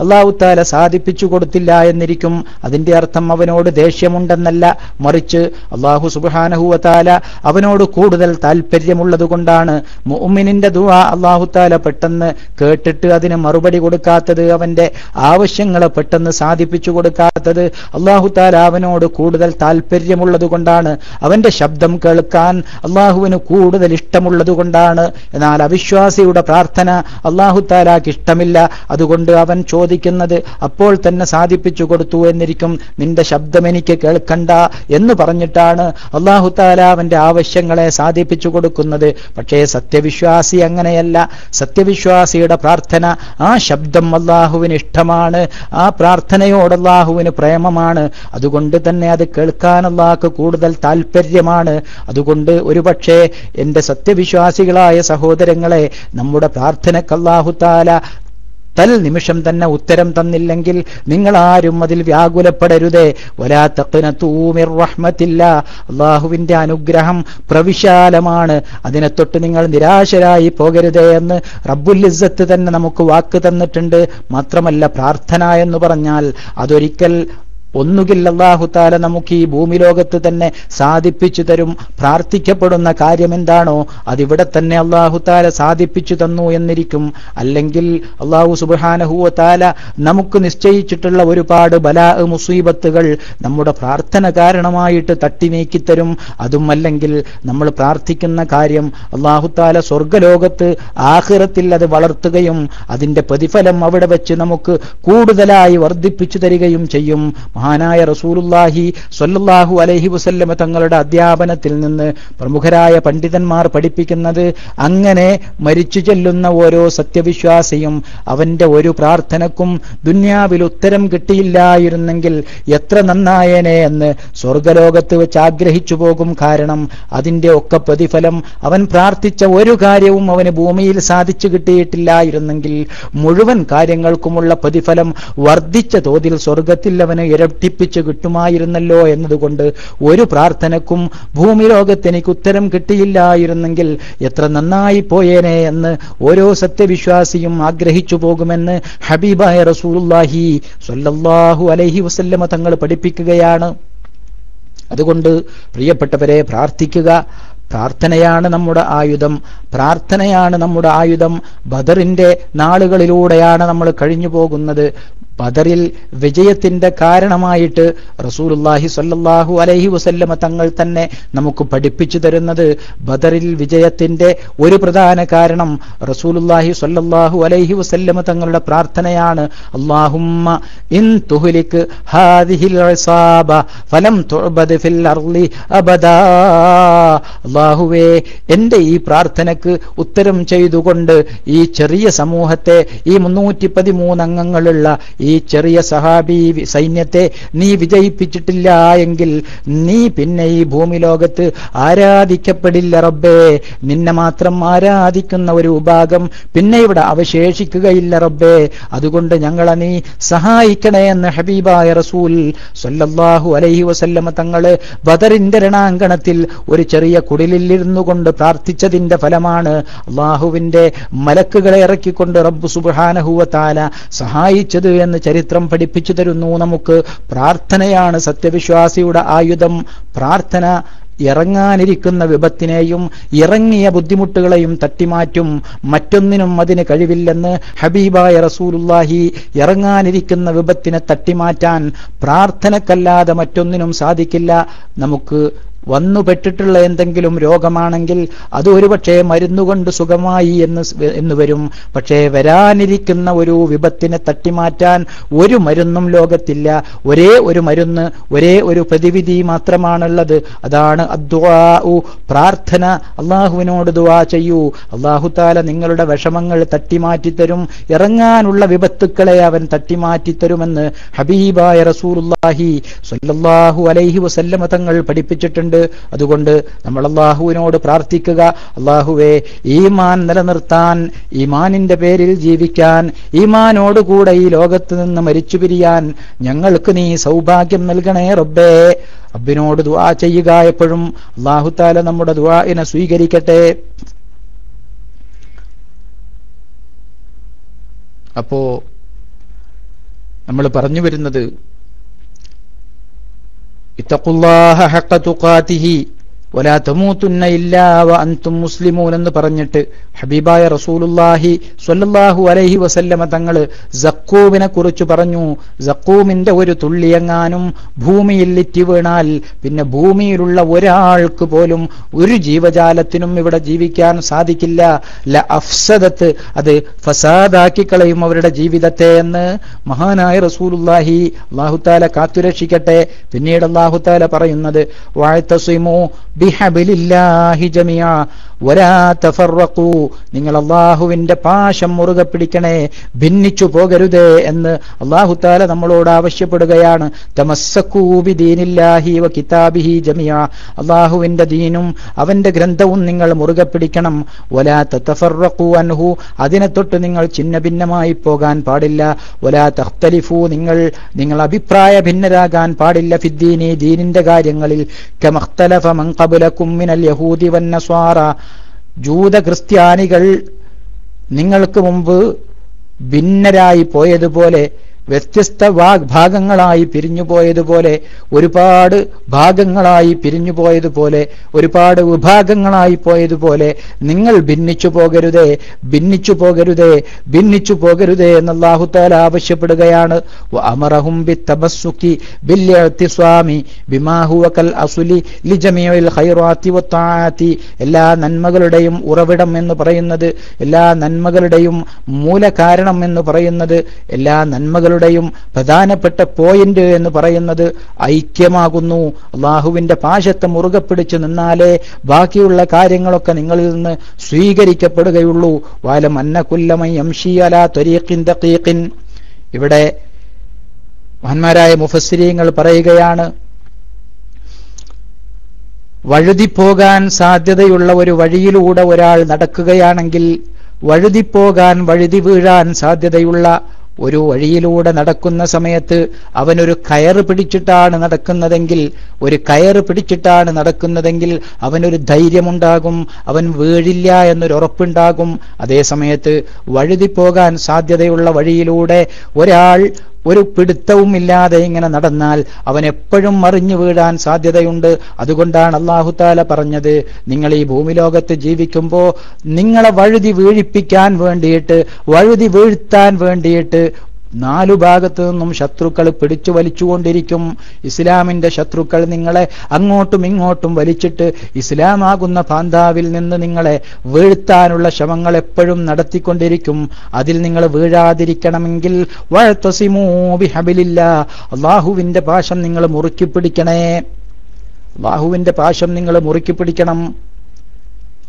A: അള്ളാഹു താല സാധിപ്പിച്ചു കൊടുത്തില്ല എന്നിരിക്കും. അതിന്റെ അർത്ഥം അവനോട് ദേഷ്യമുണ്ടെന്നല്ല. മറിച്ച് അള്ളാഹു സുബാന സുബാനഹുവത്താല അവനോട് കൂടുതൽ താല്പര്യമുള്ളത് കൊണ്ടാണ് മുഅ്മിനിന്റെ ദുആ അള്ളാഹുത്താല പെട്ടെന്ന് കേട്ടിട്ട് അതിന് മറുപടി കൊടുക്കാത്തത് അവന്റെ ആവശ്യങ്ങളെ പെട്ടെന്ന് സാധിപ്പിച്ചു കൊടുക്കാത്തത്. അള്ളാഹുത്താല അവനോട് കൂടുതൽ താല്പര്യമുള്ളത് കൊണ്ടാണ് അവന്റെ ശബ്ദം കേൾക്കാൻ അള്ളാഹുവിന് കൂടുതൽ ഇഷ്ടമുള്ളത് കൊണ്ടാണ് എന്നാൽ അവിശ്വാസിയുടെ പ്രാർത്ഥന അള്ളാഹുത്താലാക്ക് ഇഷ്ടമില്ല. അതുകൊണ്ട് അവൻ ചോദിക്കുന്നത് അപ്പോൾ തന്നെ സാധിപ്പിച്ചു കൊടുത്തു എന്നിരിക്കും നിന്റെ ശബ്ദം എനിക്ക് കേൾക്കണ്ട എന്ന് പറഞ്ഞിട്ടാണ് അള്ളാഹുത്താല അവന്റെ ആവശ്യങ്ങളെ സാധിപ്പിച്ചു കൊടുക്കുന്നത്. പക്ഷേ സത്യവിശ്വാസി അങ്ങനെയല്ല. സത്യവിശ്വാസിയുടെ പ്രാർത്ഥന ആ ശബ്ദം അള്ളാഹുവിന് ഇഷ്ടമാണ്. ആ പ്രാർത്ഥനയോട് അള്ളാഹുവിന് പ്രേമമാണ്. അതുകൊണ്ട് തന്നെ അത് കേൾക്കാൻ അള്ളാഹ്ക്ക് കൂടുതൽ താല്പര്യമാണ് അതുകൊണ്ട് ഒരുപക്ഷെ എന്റെ സത്യവിശ്വാസികളായ സഹോദരങ്ങളെ നമ്മുടെ പ്രാർത്ഥനക്ക് അള്ളാഹുത്താല തൽ നിമിഷം തന്നെ ഉത്തരം തന്നില്ലെങ്കിൽ നിങ്ങൾ ആരും അതിൽ വ്യാകുലപ്പെടരുതേ. വലാ തൂമിർ റഹ്മത്തില്ല. അള്ളാഹുവിന്റെ അനുഗ്രഹം പ്രവിശാലമാണ്. അതിനെ തൊട്ട് നിങ്ങൾ നിരാശരായി പോകരുതേ എന്ന് റബ്ബുൽ ഇസ്സത്ത് തന്നെ നമുക്ക് വാക്ക് തന്നിട്ടുണ്ട്. മാത്രമല്ല പ്രാർത്ഥന എന്ന് പറഞ്ഞാൽ അതൊരിക്കൽ ഒന്നുകിൽ അള്ളാഹുത്താല നമുക്ക് ഈ ഭൂമി ലോകത്ത് തന്നെ സാധിപ്പിച്ചു തരും പ്രാർത്ഥിക്കപ്പെടുന്ന കാര്യം എന്താണോ അതിവിടെ തന്നെ അള്ളാഹുത്താല സാധിപ്പിച്ചു തന്നു എന്നിരിക്കും. അല്ലെങ്കിൽ അള്ളാഹു സുബാനഹുവത്താല നമുക്ക് നിശ്ചയിച്ചിട്ടുള്ള ഒരുപാട് ബലാ മുസീബത്തുകൾ നമ്മുടെ പ്രാർത്ഥന കാരണമായിട്ട് തട്ടി നീക്കിത്തരും അതും അല്ലെങ്കിൽ നമ്മൾ പ്രാർത്ഥിക്കുന്ന കാര്യം അള്ളാഹുത്താല സ്വർഗലോകത്ത് ആഹിറത്തിൽ അത് വളർത്തുകയും അതിന്റെ പ്രതിഫലം അവിടെ വെച്ച് നമുക്ക് കൂടുതലായി വർദ്ധിപ്പിച്ചു തരികയും ചെയ്യും. മഹാനായ റസൂലുല്ലാഹി സ്വല്ലല്ലാഹു അലഹി വസല്ലമ തങ്ങളുടെ അധ്യാപനത്തിൽ നിന്ന് പ്രമുഖരായ പണ്ഡിതന്മാർ പഠിപ്പിക്കുന്നത് അങ്ങനെ മരിച്ചു ചെല്ലുന്ന ഓരോ സത്യവിശ്വാസിയും അവന്റെ ഒരു പ്രാർത്ഥനക്കും ദുന്യാവിൽ ഉത്തരം കിട്ടിയില്ലായിരുന്നെങ്കിൽ എത്ര നന്നായേനെ എന്ന് സ്വർഗലോകത്ത് വെച്ച് ആഗ്രഹിച്ചു പോകും കാരണം അതിന്റെ ഒക്കെ പ്രതിഫലം അവൻ പ്രാർത്ഥിച്ച ഒരു കാര്യവും അവന് ഭൂമിയിൽ സാധിച്ചു കിട്ടിയിട്ടില്ലായിരുന്നെങ്കിൽ മുഴുവൻ കാര്യങ്ങൾക്കുമുള്ള പ്രതിഫലം വർദ്ധിച്ച തോതിൽ സ്വർഗത്തിൽ അവന് ഇരട്ടിപ്പിച്ച് കിട്ടുമായിരുന്നല്ലോ എന്നതുകൊണ്ട് ഒരു പ്രാർത്ഥനക്കും ഭൂമി ലോകത്തെനിക്ക് ഉത്തരം കിട്ടിയില്ലായിരുന്നെങ്കിൽ എത്ര നന്നായി പോയേനെ എന്ന് ഓരോ സത്യവിശ്വാസിയും ആഗ്രഹിച്ചു പോകുമെന്ന് ഹബീബായ റസൂലുല്ലാഹി സ്വല്ലല്ലാഹു അലൈഹി വസല്ലമ തങ്ങൾ പഠിപ്പിക്കുകയാണ്. അതുകൊണ്ട് പ്രിയപ്പെട്ടവരെ പ്രാർത്ഥിക്കുക. പ്രാർത്ഥനയാണ് നമ്മുടെ ആയുധം. പ്രാർത്ഥനയാണ് നമ്മുടെ ആയുധം. ബദറിന്റെ നാളുകളിലൂടെയാണ് നമ്മൾ കഴിഞ്ഞു പോകുന്നത് ബദറിൽ വിജയത്തിന്റെ കാരണമായിട്ട് റസൂലുല്ലാഹി സല്ലാഹു അലൈഹി വസല്ലമ തങ്ങൾ തന്നെ നമുക്ക് പഠിപ്പിച്ചു തരുന്നത് ബദറിൽ വിജയത്തിന്റെ ഒരു പ്രധാന കാരണം റസൂലുല്ലാഹി സല്ലാഹു അലൈഹി വസല്ലമ തങ്ങളുടെ പ്രാർത്ഥനയാണ്. അല്ലാഹുമ്മ ഇൻ ഫലം ഫിൽ അർളി അബദാ. അല്ലാഹുവേ എന്റെ ഈ പ്രാർത്ഥനക്ക് ഉത്തരം ചെയ്തുകൊണ്ട് ഈ ചെറിയ സമൂഹത്തെ ഈ മുന്നൂറ്റി പതിമൂന്ന് അംഗങ്ങളുള്ള ഈ ചെറിയ സഹാബി സൈന്യത്തെ നീ വിജയിപ്പിച്ചിട്ടില്ല എങ്കിൽ നീ പിന്നെ ഈ ഭൂമി ലോകത്ത് ആരാധിക്കപ്പെടില്ല റബ്ബേ. നിന്നെ മാത്രം ആരാധിക്കുന്ന ഒരു വിഭാഗം പിന്നെ ഇവിടെ അവശേഷിക്കുകയില്ല റബ്ബേ. അതുകൊണ്ട് ഞങ്ങളെ നീ സഹായിക്കണേ എന്ന് ഹബീബായ റസൂൽ സല്ലല്ലാഹു അലൈഹി വസല്ലമ തങ്ങൾ ബദറിന്റെ രണാങ്കണത്തിൽ ഒരു ചെറിയ കുടിലിരുന്നു കൊണ്ട് പ്രാർത്ഥിച്ചതിന്റെ ഫലമാണ് അള്ളാഹുവിന്റെ മലക്കുകളെ ഇറക്കിക്കൊണ്ട് റബ്ബു സുബാനഹുവ താല സഹായിച്ചത് എന്ന് ചരിത്രം പഠിപ്പിച്ചു തരുന്നു നമുക്ക്. പ്രാർത്ഥനയാണ് സത്യവിശ്വാസിയുടെ ആയുധം. പ്രാർത്ഥന ഇറങ്ങാനിരിക്കുന്ന വിപത്തിനെയും ഇറങ്ങിയ ബുദ്ധിമുട്ടുകളെയും തട്ടിമാറ്റും മറ്റൊന്നിനും അതിന് കഴിവില്ലെന്ന് ഹബീബായ റസൂലുല്ലാഹി ഇറങ്ങാനിരിക്കുന്ന വിപത്തിനെ തട്ടിമാറ്റാൻ പ്രാർത്ഥനക്കല്ലാതെ മറ്റൊന്നിനും സാധിക്കില്ല. നമുക്ക് വന്നുപെട്ടിട്ടുള്ള എന്തെങ്കിലും രോഗമാണെങ്കിൽ അത് ഒരുപക്ഷെ മരുന്നുകൊണ്ട് സുഖമായി എന്ന് എന്ന് വരും. പക്ഷേ വരാനിരിക്കുന്ന ഒരു വിപത്തിനെ തട്ടിമാറ്റാൻ ഒരു മരുന്നും ലോകത്തില്ല. ഒരേ ഒരു മരുന്ന് ഒരേ ഒരു പ്രതിവിധി മാത്രമാണുള്ളത്. അതാണ് അദ്വാഉ പ്രാർത്ഥന. അള്ളാഹുവിനോട് ദുവാ ചെയ്യൂ. അള്ളാഹു താല നിങ്ങളുടെ വിഷമങ്ങൾ തട്ടിമാറ്റിത്തരും. ഇറങ്ങാനുള്ള വിപത്തുക്കളെ അവൻ തട്ടിമാറ്റിത്തരുമെന്ന് ഹബീബായ റസൂലുല്ലാഹി സല്ലാഹു അലൈഹി വസല്ലമ തങ്ങൾ പഠിപ്പിച്ചിട്ടുണ്ട്. അതുകൊണ്ട് നമ്മൾ അള്ളാഹുവിനോട് പ്രാർത്ഥിക്കുക. അള്ളാഹുവെ ഈമാൻ നിലനിർത്താൻ ഈമാനിന്റെ പേരിൽ ജീവിക്കാൻ ഈമാനോടുകൂടെ ഈ ലോകത്ത് നിന്ന് മരിച്ചു പിരിയാൻ ഞങ്ങൾക്ക് നീ സൗഭാഗ്യം നൽകണേ റബ്ബേ. റബ്ബിനോട് ദുആ ചെയ്യുക എപ്പോഴും. അള്ളാഹുത്താല നമ്മുടെ ദുആഇനെ സ്വീകരിക്കട്ടെ. അപ്പോ നമ്മൾ പറഞ്ഞു വരുന്നത് اتقوا الله حق تقاته. വഅൻതും മുസ്ലിമൂൻ എന്ന് പറഞ്ഞിട്ട് ഹബീബായ റസൂലുല്ലാഹി സ്വല്ലല്ലാഹു അലൈഹി വസല്ലമ തങ്ങൾ സക്കൂമിനെ കുറിച്ച് പറഞ്ഞു. സക്കൂമിന്റെ ഒരു തുള്ളിയെങ്ങാനും ഭൂമിയിൽ ഇറ്റി വീണാൽ പിന്നെ ഭൂമിയിലുള്ള ഒരാൾക്ക് പോലും ഒരു ജീവജാലത്തിനും ഇവിടെ ജീവിക്കാൻ സാധിക്കില്ല. ല അഫ്സദത്ത് അത് ഫസാദാക്കി കളയും അവരുടെ ജീവിതത്തെ എന്ന് മഹാനായ റസൂലുല്ലാഹി അള്ളാഹുത്താല കാത്തുരക്ഷിക്കട്ടെ. പിന്നീട് അള്ളാഹുത്താല പറയുന്നത് വാഴ്ത്തസിമോ ബിഹബിലില്ലാഹി ജമിയ നിങ്ങൾ അള്ളാഹുവിന്റെ പാശം മുറുകെ പിടിക്കണേ ഭിന്നിച്ചു പോകരുതേ എന്ന് അള്ളാഹു താല നമ്മളോട് ആവശ്യപ്പെടുകയാണ്. ജമിയ അള്ളാഹുവിന്റെ ദീനും അവന്റെ ഗ്രന്ഥവും നിങ്ങൾ മുറുകെ പിടിക്കണം. അൻഹു അതിനെ തൊട്ട് നിങ്ങൾ ചിന്ന ഭിന്നമായി പോകാൻ പാടില്ല. വലാ തഖ്തലിഫു നിങ്ങൾ നിങ്ങൾ അഭിപ്രായ ഭിന്നരാകാൻ പാടില്ല ഫിദ്ദീനി ദീനിന്റെ കാര്യങ്ങളിൽ. കമഖ്തലഫ മൻ ഖബലകും മിനൽ യഹൂദി വന്നസ്വാറ ജൂത ക്രിസ്ത്യാനികൾ നിങ്ങൾക്ക് മുമ്പ് ഭിന്നരായി പോയതുപോലെ വ്യത്യസ്ത ഭാഗങ്ങളായി പിരിഞ്ഞു പോയതുപോലെ ഒരുപാട് ഭാഗങ്ങളായി പിരിഞ്ഞു പോയതുപോലെ ഒരുപാട് വിഭാഗങ്ങളായി പോയതുപോലെ നിങ്ങൾ ഭിന്നിച്ചു പോകരുതേ ഭിന്നിച്ചു പോകരുതേ ഭിന്നിച്ചു പോകരുതേ എന്ന് അള്ളാഹുത്താല ആവശ്യപ്പെടുകയാണ്. അമറഹും എല്ലാ നന്മകളുടെയും ഉറവിടം എന്ന് പറയുന്നത് എല്ലാ നന്മകളുടെയും മൂലകാരണം എന്ന് പറയുന്നത് എല്ലാ നന്മകളുടെയും പ്രധാനപ്പെട്ട പോയിന്റ് എന്ന് പറയുന്നത് ഐക്യമാകുന്നു. അള്ളാഹുവിന്റെ പാശത്തെ മുറുകെ പിടിച്ചു നിന്നാലേ ബാക്കിയുള്ള കാര്യങ്ങളൊക്കെ നിങ്ങളിൽ നിന്ന് സ്വീകരിക്കപ്പെടുകയുള്ളൂ. വാലം അന്നകുല്ലമൈ അംഷിയല തൊരീഖിൻ ദഖീഖിൻ. ഇവിടെ മഹന്മാരായ മുഫസ്രീങ്ങൾ പറയുകയാണ് വഴുതിപ്പോകാൻ സാധ്യതയുള്ള ഒരു വഴിയിലൂടെ ഒരാൾ നടക്കുകയാണെങ്കിൽ വഴുതിപ്പോകാൻ വഴുതി വീഴാൻ സാധ്യതയുള്ള ഒരു വഴിയിലൂടെ നടക്കുന്ന സമയത്ത് അവനൊരു കയറ് പിടിച്ചിട്ടാണ് നടക്കുന്നതെങ്കിൽ ഒരു കയറ് പിടിച്ചിട്ടാണ് നടക്കുന്നതെങ്കിൽ അവനൊരു ധൈര്യമുണ്ടാകും അവൻ വീഴില്ല എന്നൊരു ഉറപ്പുണ്ടാകും. അതേ സമയത്ത് വഴുതിപ്പോകാൻ സാധ്യതയുള്ള വഴിയിലൂടെ ഒരാൾ ഒരു പിടുത്തവും ഇല്ലാതെ ഇങ്ങനെ നടന്നാൽ അവൻ എപ്പോഴും മറിഞ്ഞു വീഴാൻ സാധ്യതയുണ്ട്. അതുകൊണ്ടാണ് അള്ളാഹുത്താല പറഞ്ഞത് നിങ്ങൾ ഈ ഭൂമിലോകത്ത് ജീവിക്കുമ്പോൾ നിങ്ങളെ വഴുതി വീഴിപ്പിക്കാൻ വേണ്ടിയിട്ട് വഴുതി വീഴ്ത്താൻ വേണ്ടിയിട്ട് നാലു ഭാഗത്തു നിന്നും ശത്രുക്കൾ പിടിച്ചു വലിച്ചുകൊണ്ടിരിക്കും. ഇസ്ലാമിന്റെ ശത്രുക്കൾ നിങ്ങളെ അങ്ങോട്ടും ഇങ്ങോട്ടും വലിച്ചിട്ട് ഇസ്ലാമാകുന്ന പാന്താവിൽ നിന്ന് നിങ്ങളെ വീഴ്ത്താനുള്ള ശ്രമങ്ങൾ എപ്പോഴും നടത്തിക്കൊണ്ടിരിക്കും. അതിൽ നിങ്ങൾ വീഴാതിരിക്കണമെങ്കിൽ വഴത്തസിമൂബിഹബിലില്ല അള്ളാഹുവിന്റെ പാശം നിങ്ങൾ മുറുക്കി പിടിക്കണേ. അള്ളാഹുവിന്റെ പാശം നിങ്ങൾ മുറുക്കി പിടിക്കണം.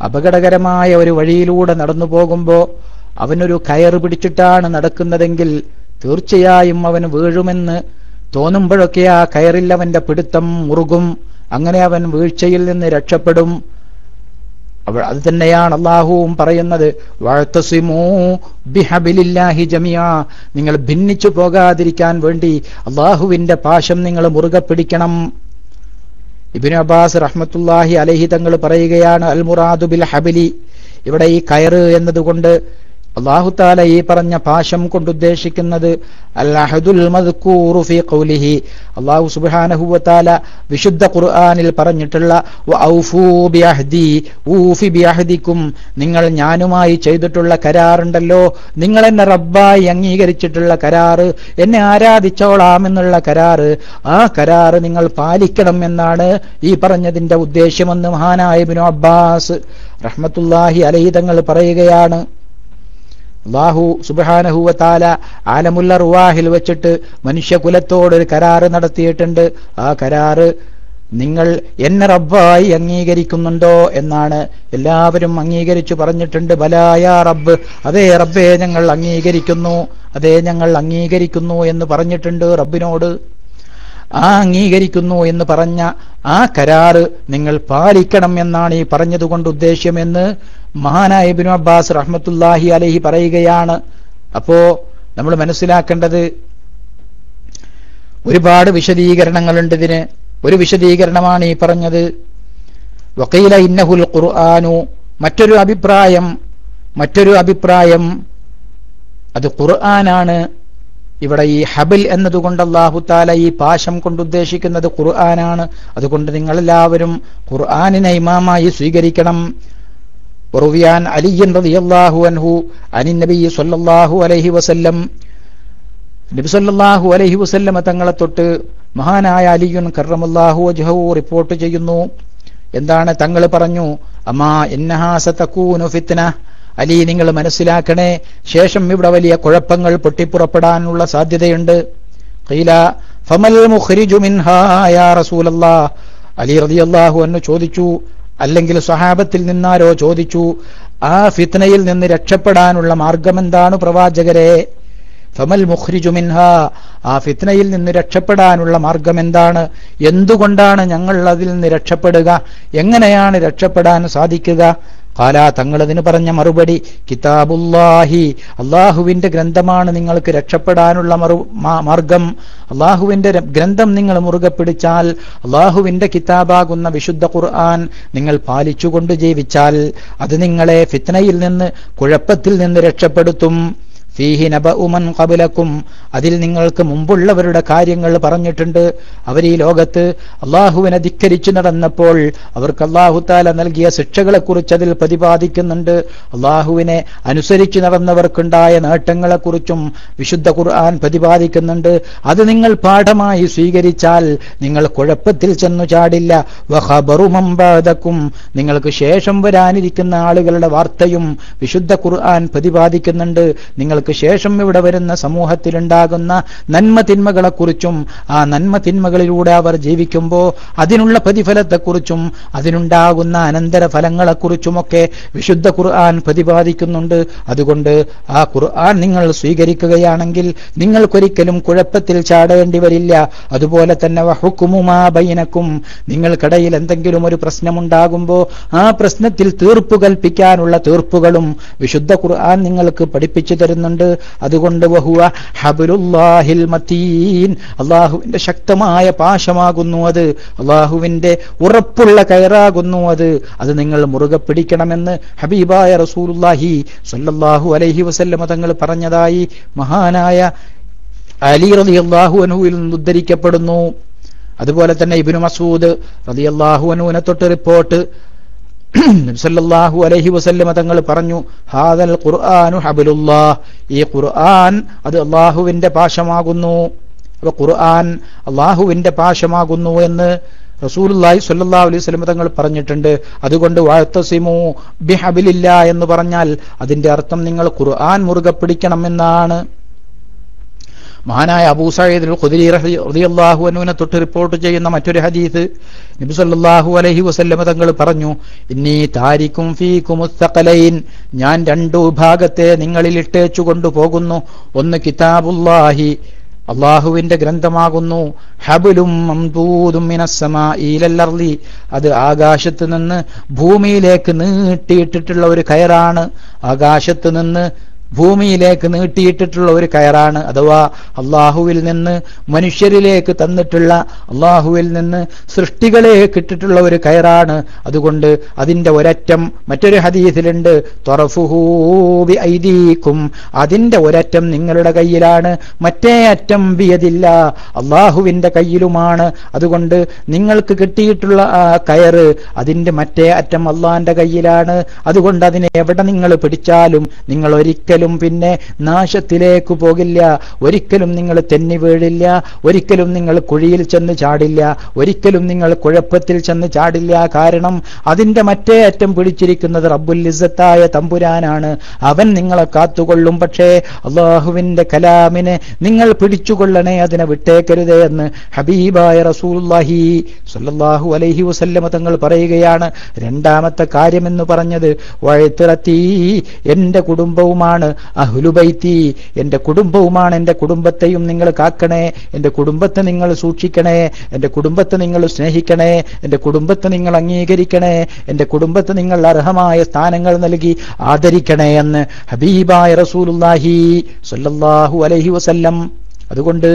A: അപകടകരമായ ഒരു വഴിയിലൂടെ നടന്നു പോകുമ്പോൾ അവനൊരു കയറ് പിടിച്ചിട്ടാണ് നടക്കുന്നതെങ്കിൽ തീർച്ചയായും അവൻ വീഴുമെന്ന് തോന്നുമ്പോഴൊക്കെ ആ കയറിൽ അവന്റെ പിടുത്തം മുറുകും. അങ്ങനെ അവൻ വീഴ്ചയിൽ നിന്ന് രക്ഷപ്പെടും. അത് തന്നെയാണ് അള്ളാഹുവും പറയുന്നത്. നിങ്ങൾ ഭിന്നിച്ചു പോകാതിരിക്കാൻ വേണ്ടി അള്ളാഹുവിന്റെ പാശം നിങ്ങൾ മുറുകെ പിടിക്കണം. ഇബിൻ അബ്ബാസ് റഹ്മത്തുല്ലാഹി അലഹി തങ്ങൾ പറയുകയാണ് അൽ മുറാദു ബിൽ ഹബിലി ഇവിടെ ഈ കയറ് എന്നതുകൊണ്ട് അള്ളാഹുത്താല ഈ പറഞ്ഞ പാശം കൊണ്ടുദ്ദേശിക്കുന്നത് അള്ളാഹു സുബ്ഹാനഹു വതആല വിശുദ്ധ ഖുർആനിൽ പറഞ്ഞിട്ടുള്ള നിങ്ങൾ ഞാനുമായി ചെയ്തിട്ടുള്ള കരാറുണ്ടല്ലോ. നിങ്ങൾ എന്നെ റബ്ബായി അംഗീകരിച്ചിട്ടുള്ള കരാറ് എന്നെ ആരാധിച്ചോളാമെന്നുള്ള കരാറ്. ആ കരാറ് നിങ്ങൾ പാലിക്കണം എന്നാണ് ഈ പറഞ്ഞതിന്റെ ഉദ്ദേശ്യമെന്ന് മഹാനായ ഇബ്നു അബ്ബാസ് റഹ്മത്തുല്ലാഹി അലൈഹി തങ്ങൾ പറയുകയാണ്. അള്ളാഹു സുബാനഹുവത്താല ആലമുല്ല റുവാഹിൽ വെച്ചിട്ട് മനുഷ്യകുലത്തോട് ഒരു കരാറ് നടത്തിയിട്ടുണ്ട്. ആ കരാറ് നിങ്ങൾ എന്നെ റബ്ബായി അംഗീകരിക്കുന്നുണ്ടോ എന്നാണ് എല്ലാവരും അംഗീകരിച്ചു പറഞ്ഞിട്ടുണ്ട്. ബലായ റബ്ബ് അതേ റബ്ബേ ഞങ്ങൾ അംഗീകരിക്കുന്നു അതേ ഞങ്ങൾ അംഗീകരിക്കുന്നു എന്ന് പറഞ്ഞിട്ടുണ്ട് റബ്ബിനോട്. ആ അംഗീകരിക്കുന്നു എന്ന് പറഞ്ഞ ആ കരാറ് നിങ്ങൾ പാലിക്കണം എന്നാണ് ഈ പറഞ്ഞതുകൊണ്ട് ഉദ്ദേശ്യമെന്ന് മഹാനായ ഇബ്നു അബ്ബാസ് റഹ്മത്തുല്ലാഹി അലഹി പറയുകയാണ്. അപ്പോ നമ്മൾ മനസ്സിലാക്കേണ്ടത് ഒരുപാട് വിശദീകരണങ്ങളുണ്ട് ഇതിന്. ഒരു വിശദീകരണമാണ് ഈ പറഞ്ഞത്. വക്കീല ഇന്നഹുൽ ഖുർആാനു മറ്റൊരു അഭിപ്രായം മറ്റൊരു അഭിപ്രായം അത് ഖുർആനാണ്. ഇവിടെ ഈ ഹബിൽ എന്നതുകൊണ്ട് അള്ളാഹുത്താല ഈ പാശം കൊണ്ട് ഉദ്ദേശിക്കുന്നത് ഖുർആനാണ്. അതുകൊണ്ട് നിങ്ങളെല്ലാവരും ഖുർആാനിനെ ഇമാമായി സ്വീകരിക്കണം. പൊറുവിയാൻ അലിയൻ റളിയല്ലാഹു അൻഹു അനി നബി സൊല്ലാഹു അലൈഹി വസല്ലം. നബി സല്ലല്ലാഹു അലൈഹി വസല്ലമ തങ്ങളെ തൊട്ട് മഹാനായ അലിയുൻ കർറമല്ലാഹു വജ്ഹു റിപ്പോർട്ട് ചെയ്യുന്നു. എന്താണ് തങ്ങൾ പറഞ്ഞു? അമാ ഇന്നഹാസ തക്കൂനു ഫിത്ന. അലി നിങ്ങൾ മനസ്സിലാക്കണേ ശേഷം ഇവിടെ വലിയ കുഴപ്പങ്ങൾ പൊട്ടിപ്പുറപ്പെടാനുള്ള സാധ്യതയുണ്ട്. ഖീല ഫമൽ മുഖരിജു യാ അലി റളിയല്ലാഹു അൻഹു ചോദിച്ചു അല്ലെങ്കിൽ സ്വഹാബത്തിൽ നിന്നാരോ ചോദിച്ചു ആ ഫിത്നയിൽ നിന്ന് രക്ഷപ്പെടാനുള്ള മാർഗമെന്താണ് പ്രവാചകരെ? ഫമൽ മുഖ്രിജു മിൻഹ ആ ഫിത്നയിൽ നിന്ന് രക്ഷപ്പെടാനുള്ള മാർഗം എന്താണ് എന്തുകൊണ്ടാണ് ഞങ്ങൾ അതിൽ നിന്ന് രക്ഷപ്പെടുക? എങ്ങനെയാണ് രക്ഷപ്പെടാൻ സാധിക്കുക? കാല തങ്ങളതിന് പറഞ്ഞ മറുപടി കിതാബുല്ലാഹി അള്ളാഹുവിന്റെ ഗ്രന്ഥമാണ് നിങ്ങൾക്ക് രക്ഷപ്പെടാനുള്ള മറു മാർഗം. അള്ളാഹുവിന്റെ ഗ്രന്ഥം നിങ്ങൾ മുറുകെ പിടിച്ചാൽ അള്ളാഹുവിന്റെ കിതാബാകുന്ന വിശുദ്ധ ഖുർആൻ നിങ്ങൾ പാലിച്ചുകൊണ്ട് ജീവിച്ചാൽ അത് നിങ്ങളെ ഫിത്നയിൽ നിന്ന് കുഴപ്പത്തിൽ നിന്ന് രക്ഷപ്പെടുത്തും. ഫീഹി നബഉമൻ കബിലക്കും അതിൽ നിങ്ങൾക്ക് മുമ്പുള്ളവരുടെ കാര്യങ്ങൾ പറഞ്ഞിട്ടുണ്ട്. അവർ ഈ ലോകത്ത് അള്ളാഹുവിനെ ധിക്കരിച്ചു നടന്നപ്പോൾ അവർക്ക് അള്ളാഹുത്താല നൽകിയ ശിക്ഷകളെക്കുറിച്ച് അതിൽ പ്രതിപാദിക്കുന്നുണ്ട്. അള്ളാഹുവിനെ അനുസരിച്ച് നടന്നവർക്കുണ്ടായ നേട്ടങ്ങളെക്കുറിച്ചും വിശുദ്ധ ഖുർആൻ പ്രതിപാദിക്കുന്നുണ്ട്. അത് നിങ്ങൾ പാഠമായി സ്വീകരിച്ചാൽ നിങ്ങൾ കുഴപ്പത്തിൽ ചെന്നു ചാടില്ല. വഹബറുമമ്പാദക്കും നിങ്ങൾക്ക് ശേഷം വരാനിരിക്കുന്ന ആളുകളുടെ വാർത്തയും വിശുദ്ധ ഖുർആൻ പ്രതിപാദിക്കുന്നുണ്ട്. നിങ്ങൾക്ക് ശേഷം ഇവിടെ വരുന്ന സമൂഹത്തിലുണ്ടാകുന്ന നന്മ തിന്മകളെക്കുറിച്ചും ആ നന്മ തിന്മകളിലൂടെ അവർ ജീവിക്കുമ്പോൾ അതിനുള്ള പ്രതിഫലത്തെക്കുറിച്ചും അതിനുണ്ടാകുന്ന അനന്തര ഫലങ്ങളെക്കുറിച്ചുമൊക്കെ വിശുദ്ധ ഖുർആൻ പ്രതിപാദിക്കുന്നുണ്ട്. അതുകൊണ്ട് ആ ഖുർആൻ നിങ്ങൾ സ്വീകരിക്കുകയാണെങ്കിൽ നിങ്ങൾക്കൊരിക്കലും കുഴപ്പത്തിൽ ചാടേണ്ടി വരില്ല. അതുപോലെ തന്നെ വഹുക്കുമുമാ ബൈനക്കും നിങ്ങൾക്കിടയിൽ എന്തെങ്കിലും ഒരു പ്രശ്നമുണ്ടാകുമ്പോൾ ആ പ്രശ്നത്തിൽ തീർപ്പ് കൽപ്പിക്കാനുള്ള തീർപ്പുകളും വിശുദ്ധ ഖുർആൻ നിങ്ങൾക്ക് പഠിപ്പിച്ചു അതുകൊണ്ട് വഹുവ ഹബുലുല്ലാഹിൽ മതീൻ. അള്ളാഹുവിന്റെ ശക്തമായ പാശമാകുന്നു അത്. അള്ളാഹുവിന്റെ ഉറപ്പുള്ള കയറാകുന്നു അത്. അത് നിങ്ങൾ മുറുകെ പിടിക്കണമെന്ന് ഹബീബായ റസൂലുല്ലാഹി സല്ലല്ലാഹു അലൈഹി വസല്ലമ തങ്ങൾ പറഞ്ഞതായി മഹാനായ അലി റളിയല്ലാഹു അൻഹുവിൽ നിന്ന് ഉദ്ധരിക്കപ്പെടുന്നു. അതുപോലെ തന്നെ ഇബിനു മസൂദ് റതി അള്ളാഹു അനുവിനെ തൊട്ട് റിപ്പോർട്ട് നബ്സല്ലാഹു അലൈഹി വസല്ലമ തങ്ങൾ പറഞ്ഞു ഹാദൽ ഖുർആാനു ഹബലുല്ലാഹ് ഈ ഖുർആൻ അത് അള്ളാഹുവിന്റെ പാശമാകുന്നു. അപ്പൊ ഖുർആൻ അള്ളാഹുവിന്റെ പാശമാകുന്നു എന്ന് റസൂലുള്ളാഹി സ്വല്ലല്ലാഹു അലൈഹി വസല്ലം തങ്ങൾ പറഞ്ഞിട്ടുണ്ട്. അതുകൊണ്ട് വാഴ്ത്തസിമു ബിഹബിലില്ല എന്ന് പറഞ്ഞാൽ അതിന്റെ അർത്ഥം നിങ്ങൾ ഖുർആൻ മുറുകെ പിടിക്കണം എന്നാണ്. മഹാനായ അബൂ സയ്യിദ് ഖുദരി റളിയല്ലാഹു അൻഹുവിനെ തൊട്ട് റിപ്പോർട്ട് ചെയ്യുന്ന മറ്റൊരു ഹദീസ് നബി സല്ലല്ലാഹു അലൈഹി വസല്ലമ തങ്ങൾ പറഞ്ഞു ഇന്നി താരിക്കും ഫീകും മുസ്തഖലൈൻ ഞാൻ രണ്ടു വിഭാഗത്തെ നിങ്ങളിൽ ഇട്ടേച്ചു കൊണ്ടുപോകുന്നു ഒന്ന് കിതാബുല്ലാഹി അള്ളാഹുവിന്റെ ഗ്രന്ഥമാകുന്നു. ഹബുലും അത് ആകാശത്ത് നിന്ന് ഭൂമിയിലേക്ക് നീട്ടിയിട്ടിട്ടുള്ള ഒരു കയറാണ്. ആകാശത്ത് നിന്ന് ഭൂമിയിലേക്ക് നീട്ടിയിട്ടിട്ടുള്ള ഒരു കയറാണ്. അഥവാ അള്ളാഹുവിൽ നിന്ന് മനുഷ്യരിലേക്ക് തന്നിട്ടുള്ള അള്ളാഹുവിൽ നിന്ന് സൃഷ്ടികളെ കിട്ടിട്ടുള്ള ഒരു കയറാണ്. അതുകൊണ്ട് അതിന്റെ ഒരറ്റം മറ്റൊരു ഹദീസിലുണ്ട് തൊറഫുഹൂബി ഐദീക്കും അതിന്റെ ഒരറ്റം നിങ്ങളുടെ കയ്യിലാണ് മറ്റേ അറ്റം ബിയതില്ല. അള്ളാഹുവിന്റെ കയ്യിലുമാണ്. അതുകൊണ്ട് നിങ്ങൾക്ക് കിട്ടിയിട്ടുള്ള കയറ് അതിന്റെ മറ്റേ അറ്റം അള്ളാന്റെ കയ്യിലാണ്. അതുകൊണ്ട് അതിനെ എവിടെ നിങ്ങൾ പിടിച്ചാലും നിങ്ങൾ ഒരിക്കലും പിന്നെ നാശത്തിലേക്ക് പോകില്ല. ഒരിക്കലും നിങ്ങൾ തെന്നി വീഴില്ല. ഒരിക്കലും നിങ്ങൾ കുഴിയിൽ ചെന്ന് ചാടില്ല. ഒരിക്കലും നിങ്ങൾ കുഴപ്പത്തിൽ ചെന്ന് ചാടില്ല. കാരണം അതിന്റെ മറ്റേ അറ്റം പിടിച്ചിരിക്കുന്നത് റബ്ബുൽ ഇസ്സത്തായ തമ്പുരാനാണ്. അവൻ നിങ്ങളെ കാത്തുകൊള്ളും. പക്ഷേ അള്ളാഹുവിന്റെ കലാമിനെ നിങ്ങൾ പിടിച്ചുകൊള്ളണേ അതിനെ വിട്ടേക്കരുതേ എന്ന് ഹബീബായ റസൂല്ലാഹി സല്ലാഹു അലൈഹി വസല്ലമ തങ്ങൾ പറയുകയാണ്. രണ്ടാമത്തെ കാര്യമെന്ന് പറഞ്ഞത് വഴുത്തിറത്തി എന്റെ കുടുംബവുമാണ്. അഹ്ലുബൈത്തി എന്റെ കുടുംബവുമാണ് എന്റെ കുടുംബത്തെയും നിങ്ങൾ കാക്കണേ എന്റെ കുടുംബത്തെ നിങ്ങൾ സൂക്ഷിക്കണേ എന്റെ കുടുംബത്തെ നിങ്ങൾ സ്നേഹിക്കണേ എന്റെ കുടുംബത്തെ നിങ്ങൾ അംഗീകരിക്കണേ എന്റെ കുടുംബത്തെ നിങ്ങൾ അർഹമായ സ്ഥാനങ്ങൾ നൽകി ആദരിക്കണേ എന്ന് ഹബീബായ റസൂലുല്ലാഹി സല്ലല്ലാഹു അലൈഹി വസല്ലം. അതുകൊണ്ട്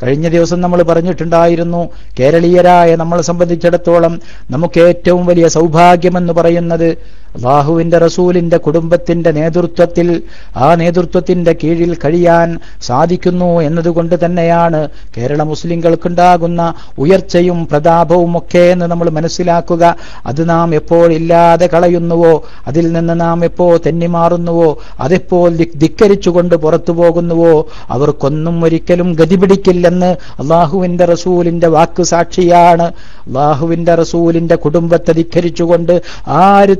A: കഴിഞ്ഞ ദിവസം നമ്മൾ പറഞ്ഞിട്ടുണ്ടായിരുന്നു കേരളീയരായ നമ്മളെ സംബന്ധിച്ചിടത്തോളം നമുക്ക് ഏറ്റവും വലിയ സൗഭാഗ്യമെന്ന് പറയുന്നത് അള്ളാഹുവിന്റെ റസൂലിന്റെ കുടുംബത്തിന്റെ നേതൃത്വത്തിൽ ആ നേതൃത്വത്തിന്റെ കീഴിൽ കഴിയാൻ സാധിക്കുന്നു എന്നതുകൊണ്ട് തന്നെയാണ് കേരള മുസ്ലിങ്ങൾക്കുണ്ടാകുന്ന ഉയർച്ചയും പ്രതാപവും ഒക്കെ എന്ന് നമ്മൾ മനസ്സിലാക്കുക. അത് നാം എപ്പോൾ ഇല്ലാതെ കളയുന്നുവോ അതിൽ നിന്ന് നാം എപ്പോ തെന്നിമാറുന്നുവോ അതെപ്പോൾ ധിക്കരിച്ചുകൊണ്ട് പുറത്തു പോകുന്നുവോ അവർക്കൊന്നും ഒരിക്കലും ഗതി പിടിക്കില്ലെന്ന് അള്ളാഹുവിന്റെ റസൂലിന്റെ വാക്ക് സാക്ഷിയാണ്. അള്ളാഹുവിന്റെ റസൂലിന്റെ കുടുംബത്തെ ധിക്കരിച്ചുകൊണ്ട് ആര്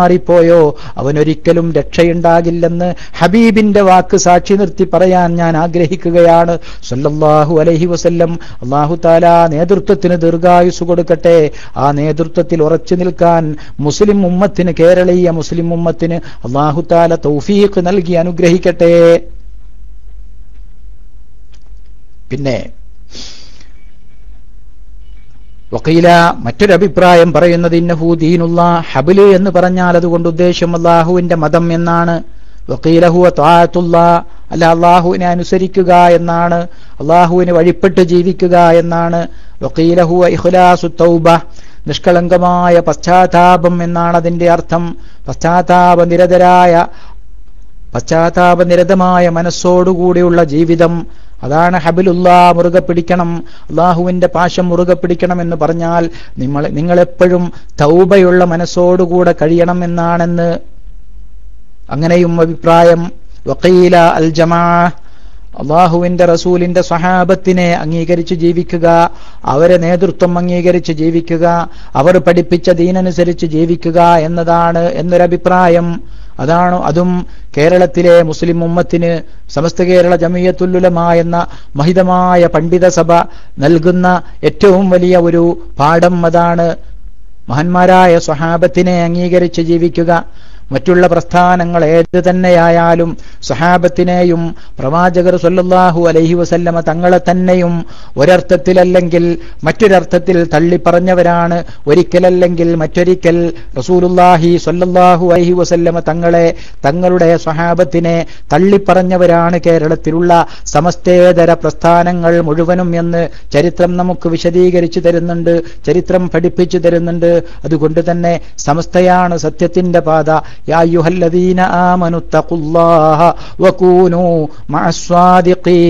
A: തെന്നിമാറിപ്പോയോ അവനൊരിക്കലും രക്ഷയുണ്ടാകില്ലെന്ന് ഹബീബിന്റെ വാക്ക് സാക്ഷി നിർത്തി പറയാൻ ഞാൻ ആഗ്രഹിക്കുകയാണ്. സല്ലല്ലാഹു അലൈഹി വസല്ലം അള്ളാഹു താല നേതൃത്വത്തിന് ദീർഘായുസ് കൊടുക്കട്ടെ. ആ നേതൃത്വത്തിൽ ഉറച്ചു നിൽക്കാൻ മുസ്ലിം ഉമ്മത്തിന് കേരളീയ മുസ്ലിം ഉമ്മത്തിന് അള്ളാഹു താല തൗഫീഖ് നൽകി അനുഗ്രഹിക്കട്ടെ. പിന്നെ വക്കീല മറ്റൊരഭിപ്രായം പറയുന്നത് ഇന്നഹു ദീനുള്ള ഹബിൽ എന്ന് പറഞ്ഞാൽ അതുകൊണ്ട് ഉദ്ദേശം അള്ളാഹുവിന്റെ മതം എന്നാണ്. വക്കീലഹു താഴത്തുള്ള അല്ല അള്ളാഹുവിനെ അനുസരിക്കുക എന്നാണ്. അള്ളാഹുവിന് വഴിപ്പെട്ട് ജീവിക്കുക എന്നാണ്. വക്കീലഹു ഇഖ്ലാസു തൗബ നിഷ്കളങ്കമായ പശ്ചാത്താപം എന്നാണ് അതിന്റെ അർത്ഥം. പശ്ചാത്താപ നിരതരായ പശ്ചാത്താപനിരതമായ മനസ്സോടുകൂടിയുള്ള ജീവിതം. അതാണ് ഹബിലുല്ലാ മുറുകെ പിടിക്കണം. അള്ളാഹുവിന്റെ പാശം മുറുകെ പിടിക്കണം എന്ന് പറഞ്ഞാൽ നിങ്ങൾ നിങ്ങളെപ്പോഴും തൗബയുള്ള മനസ്സോടുകൂടെ കഴിയണം എന്നാണെന്ന് അങ്ങനെയും അഭിപ്രായം. വക്കീല അൽ ജമാ അള്ളാഹുവിന്റെ റസൂലിന്റെ സ്വഹാബത്തിനെ അംഗീകരിച്ച് ജീവിക്കുക അവരെ നേതൃത്വം അംഗീകരിച്ച് ജീവിക്കുക അവർ പഠിപ്പിച്ച ദീനനുസരിച്ച് ജീവിക്കുക എന്നതാണ് എന്നൊരഭിപ്രായം. അതാണ് അതും കേരളത്തിലെ മുസ്ലിം ഉമ്മത്തിന് സമസ്ത കേരള ജമീയത്തുല്ലുലമ എന്ന മഹിതമായ പണ്ഡിത സഭ നൽകുന്ന ഏറ്റവും വലിയ ഒരു പാഠം അതാണ് മഹന്മാരായ സ്വഹാബത്തിനെ അംഗീകരിച്ച് ജീവിക്കുക. മറ്റുള്ള പ്രസ്ഥാനങ്ങൾ ഏത് തന്നെയായാലും സഹാബത്തിനെയും പ്രവാചകർ സൊല്ലാഹു അലൈഹി വസല്ലമ തങ്ങളെ തന്നെയും ഒരർത്ഥത്തിലല്ലെങ്കിൽ മറ്റൊരർത്ഥത്തിൽ തള്ളിപ്പറഞ്ഞവരാണ്. ഒരിക്കലല്ലെങ്കിൽ മറ്റൊരിക്കൽ റസൂലുല്ലാഹി സൊല്ലാഹു അലൈഹി വസല്ലമ തങ്ങളെ തങ്ങളുടെ സ്വഹാബത്തിനെ തള്ളിപ്പറഞ്ഞവരാണ് കേരളത്തിലുള്ള സമസ്തേതര പ്രസ്ഥാനങ്ങൾ മുഴുവനും എന്ന് ചരിത്രം നമുക്ക് വിശദീകരിച്ചു തരുന്നുണ്ട് ചരിത്രം പഠിപ്പിച്ചു തരുന്നുണ്ട്. അതുകൊണ്ട് തന്നെ സമസ്തയാണ് സത്യത്തിന്റെ പാത. يا أيها الذين آمنوا اتقوا الله وكونوا مع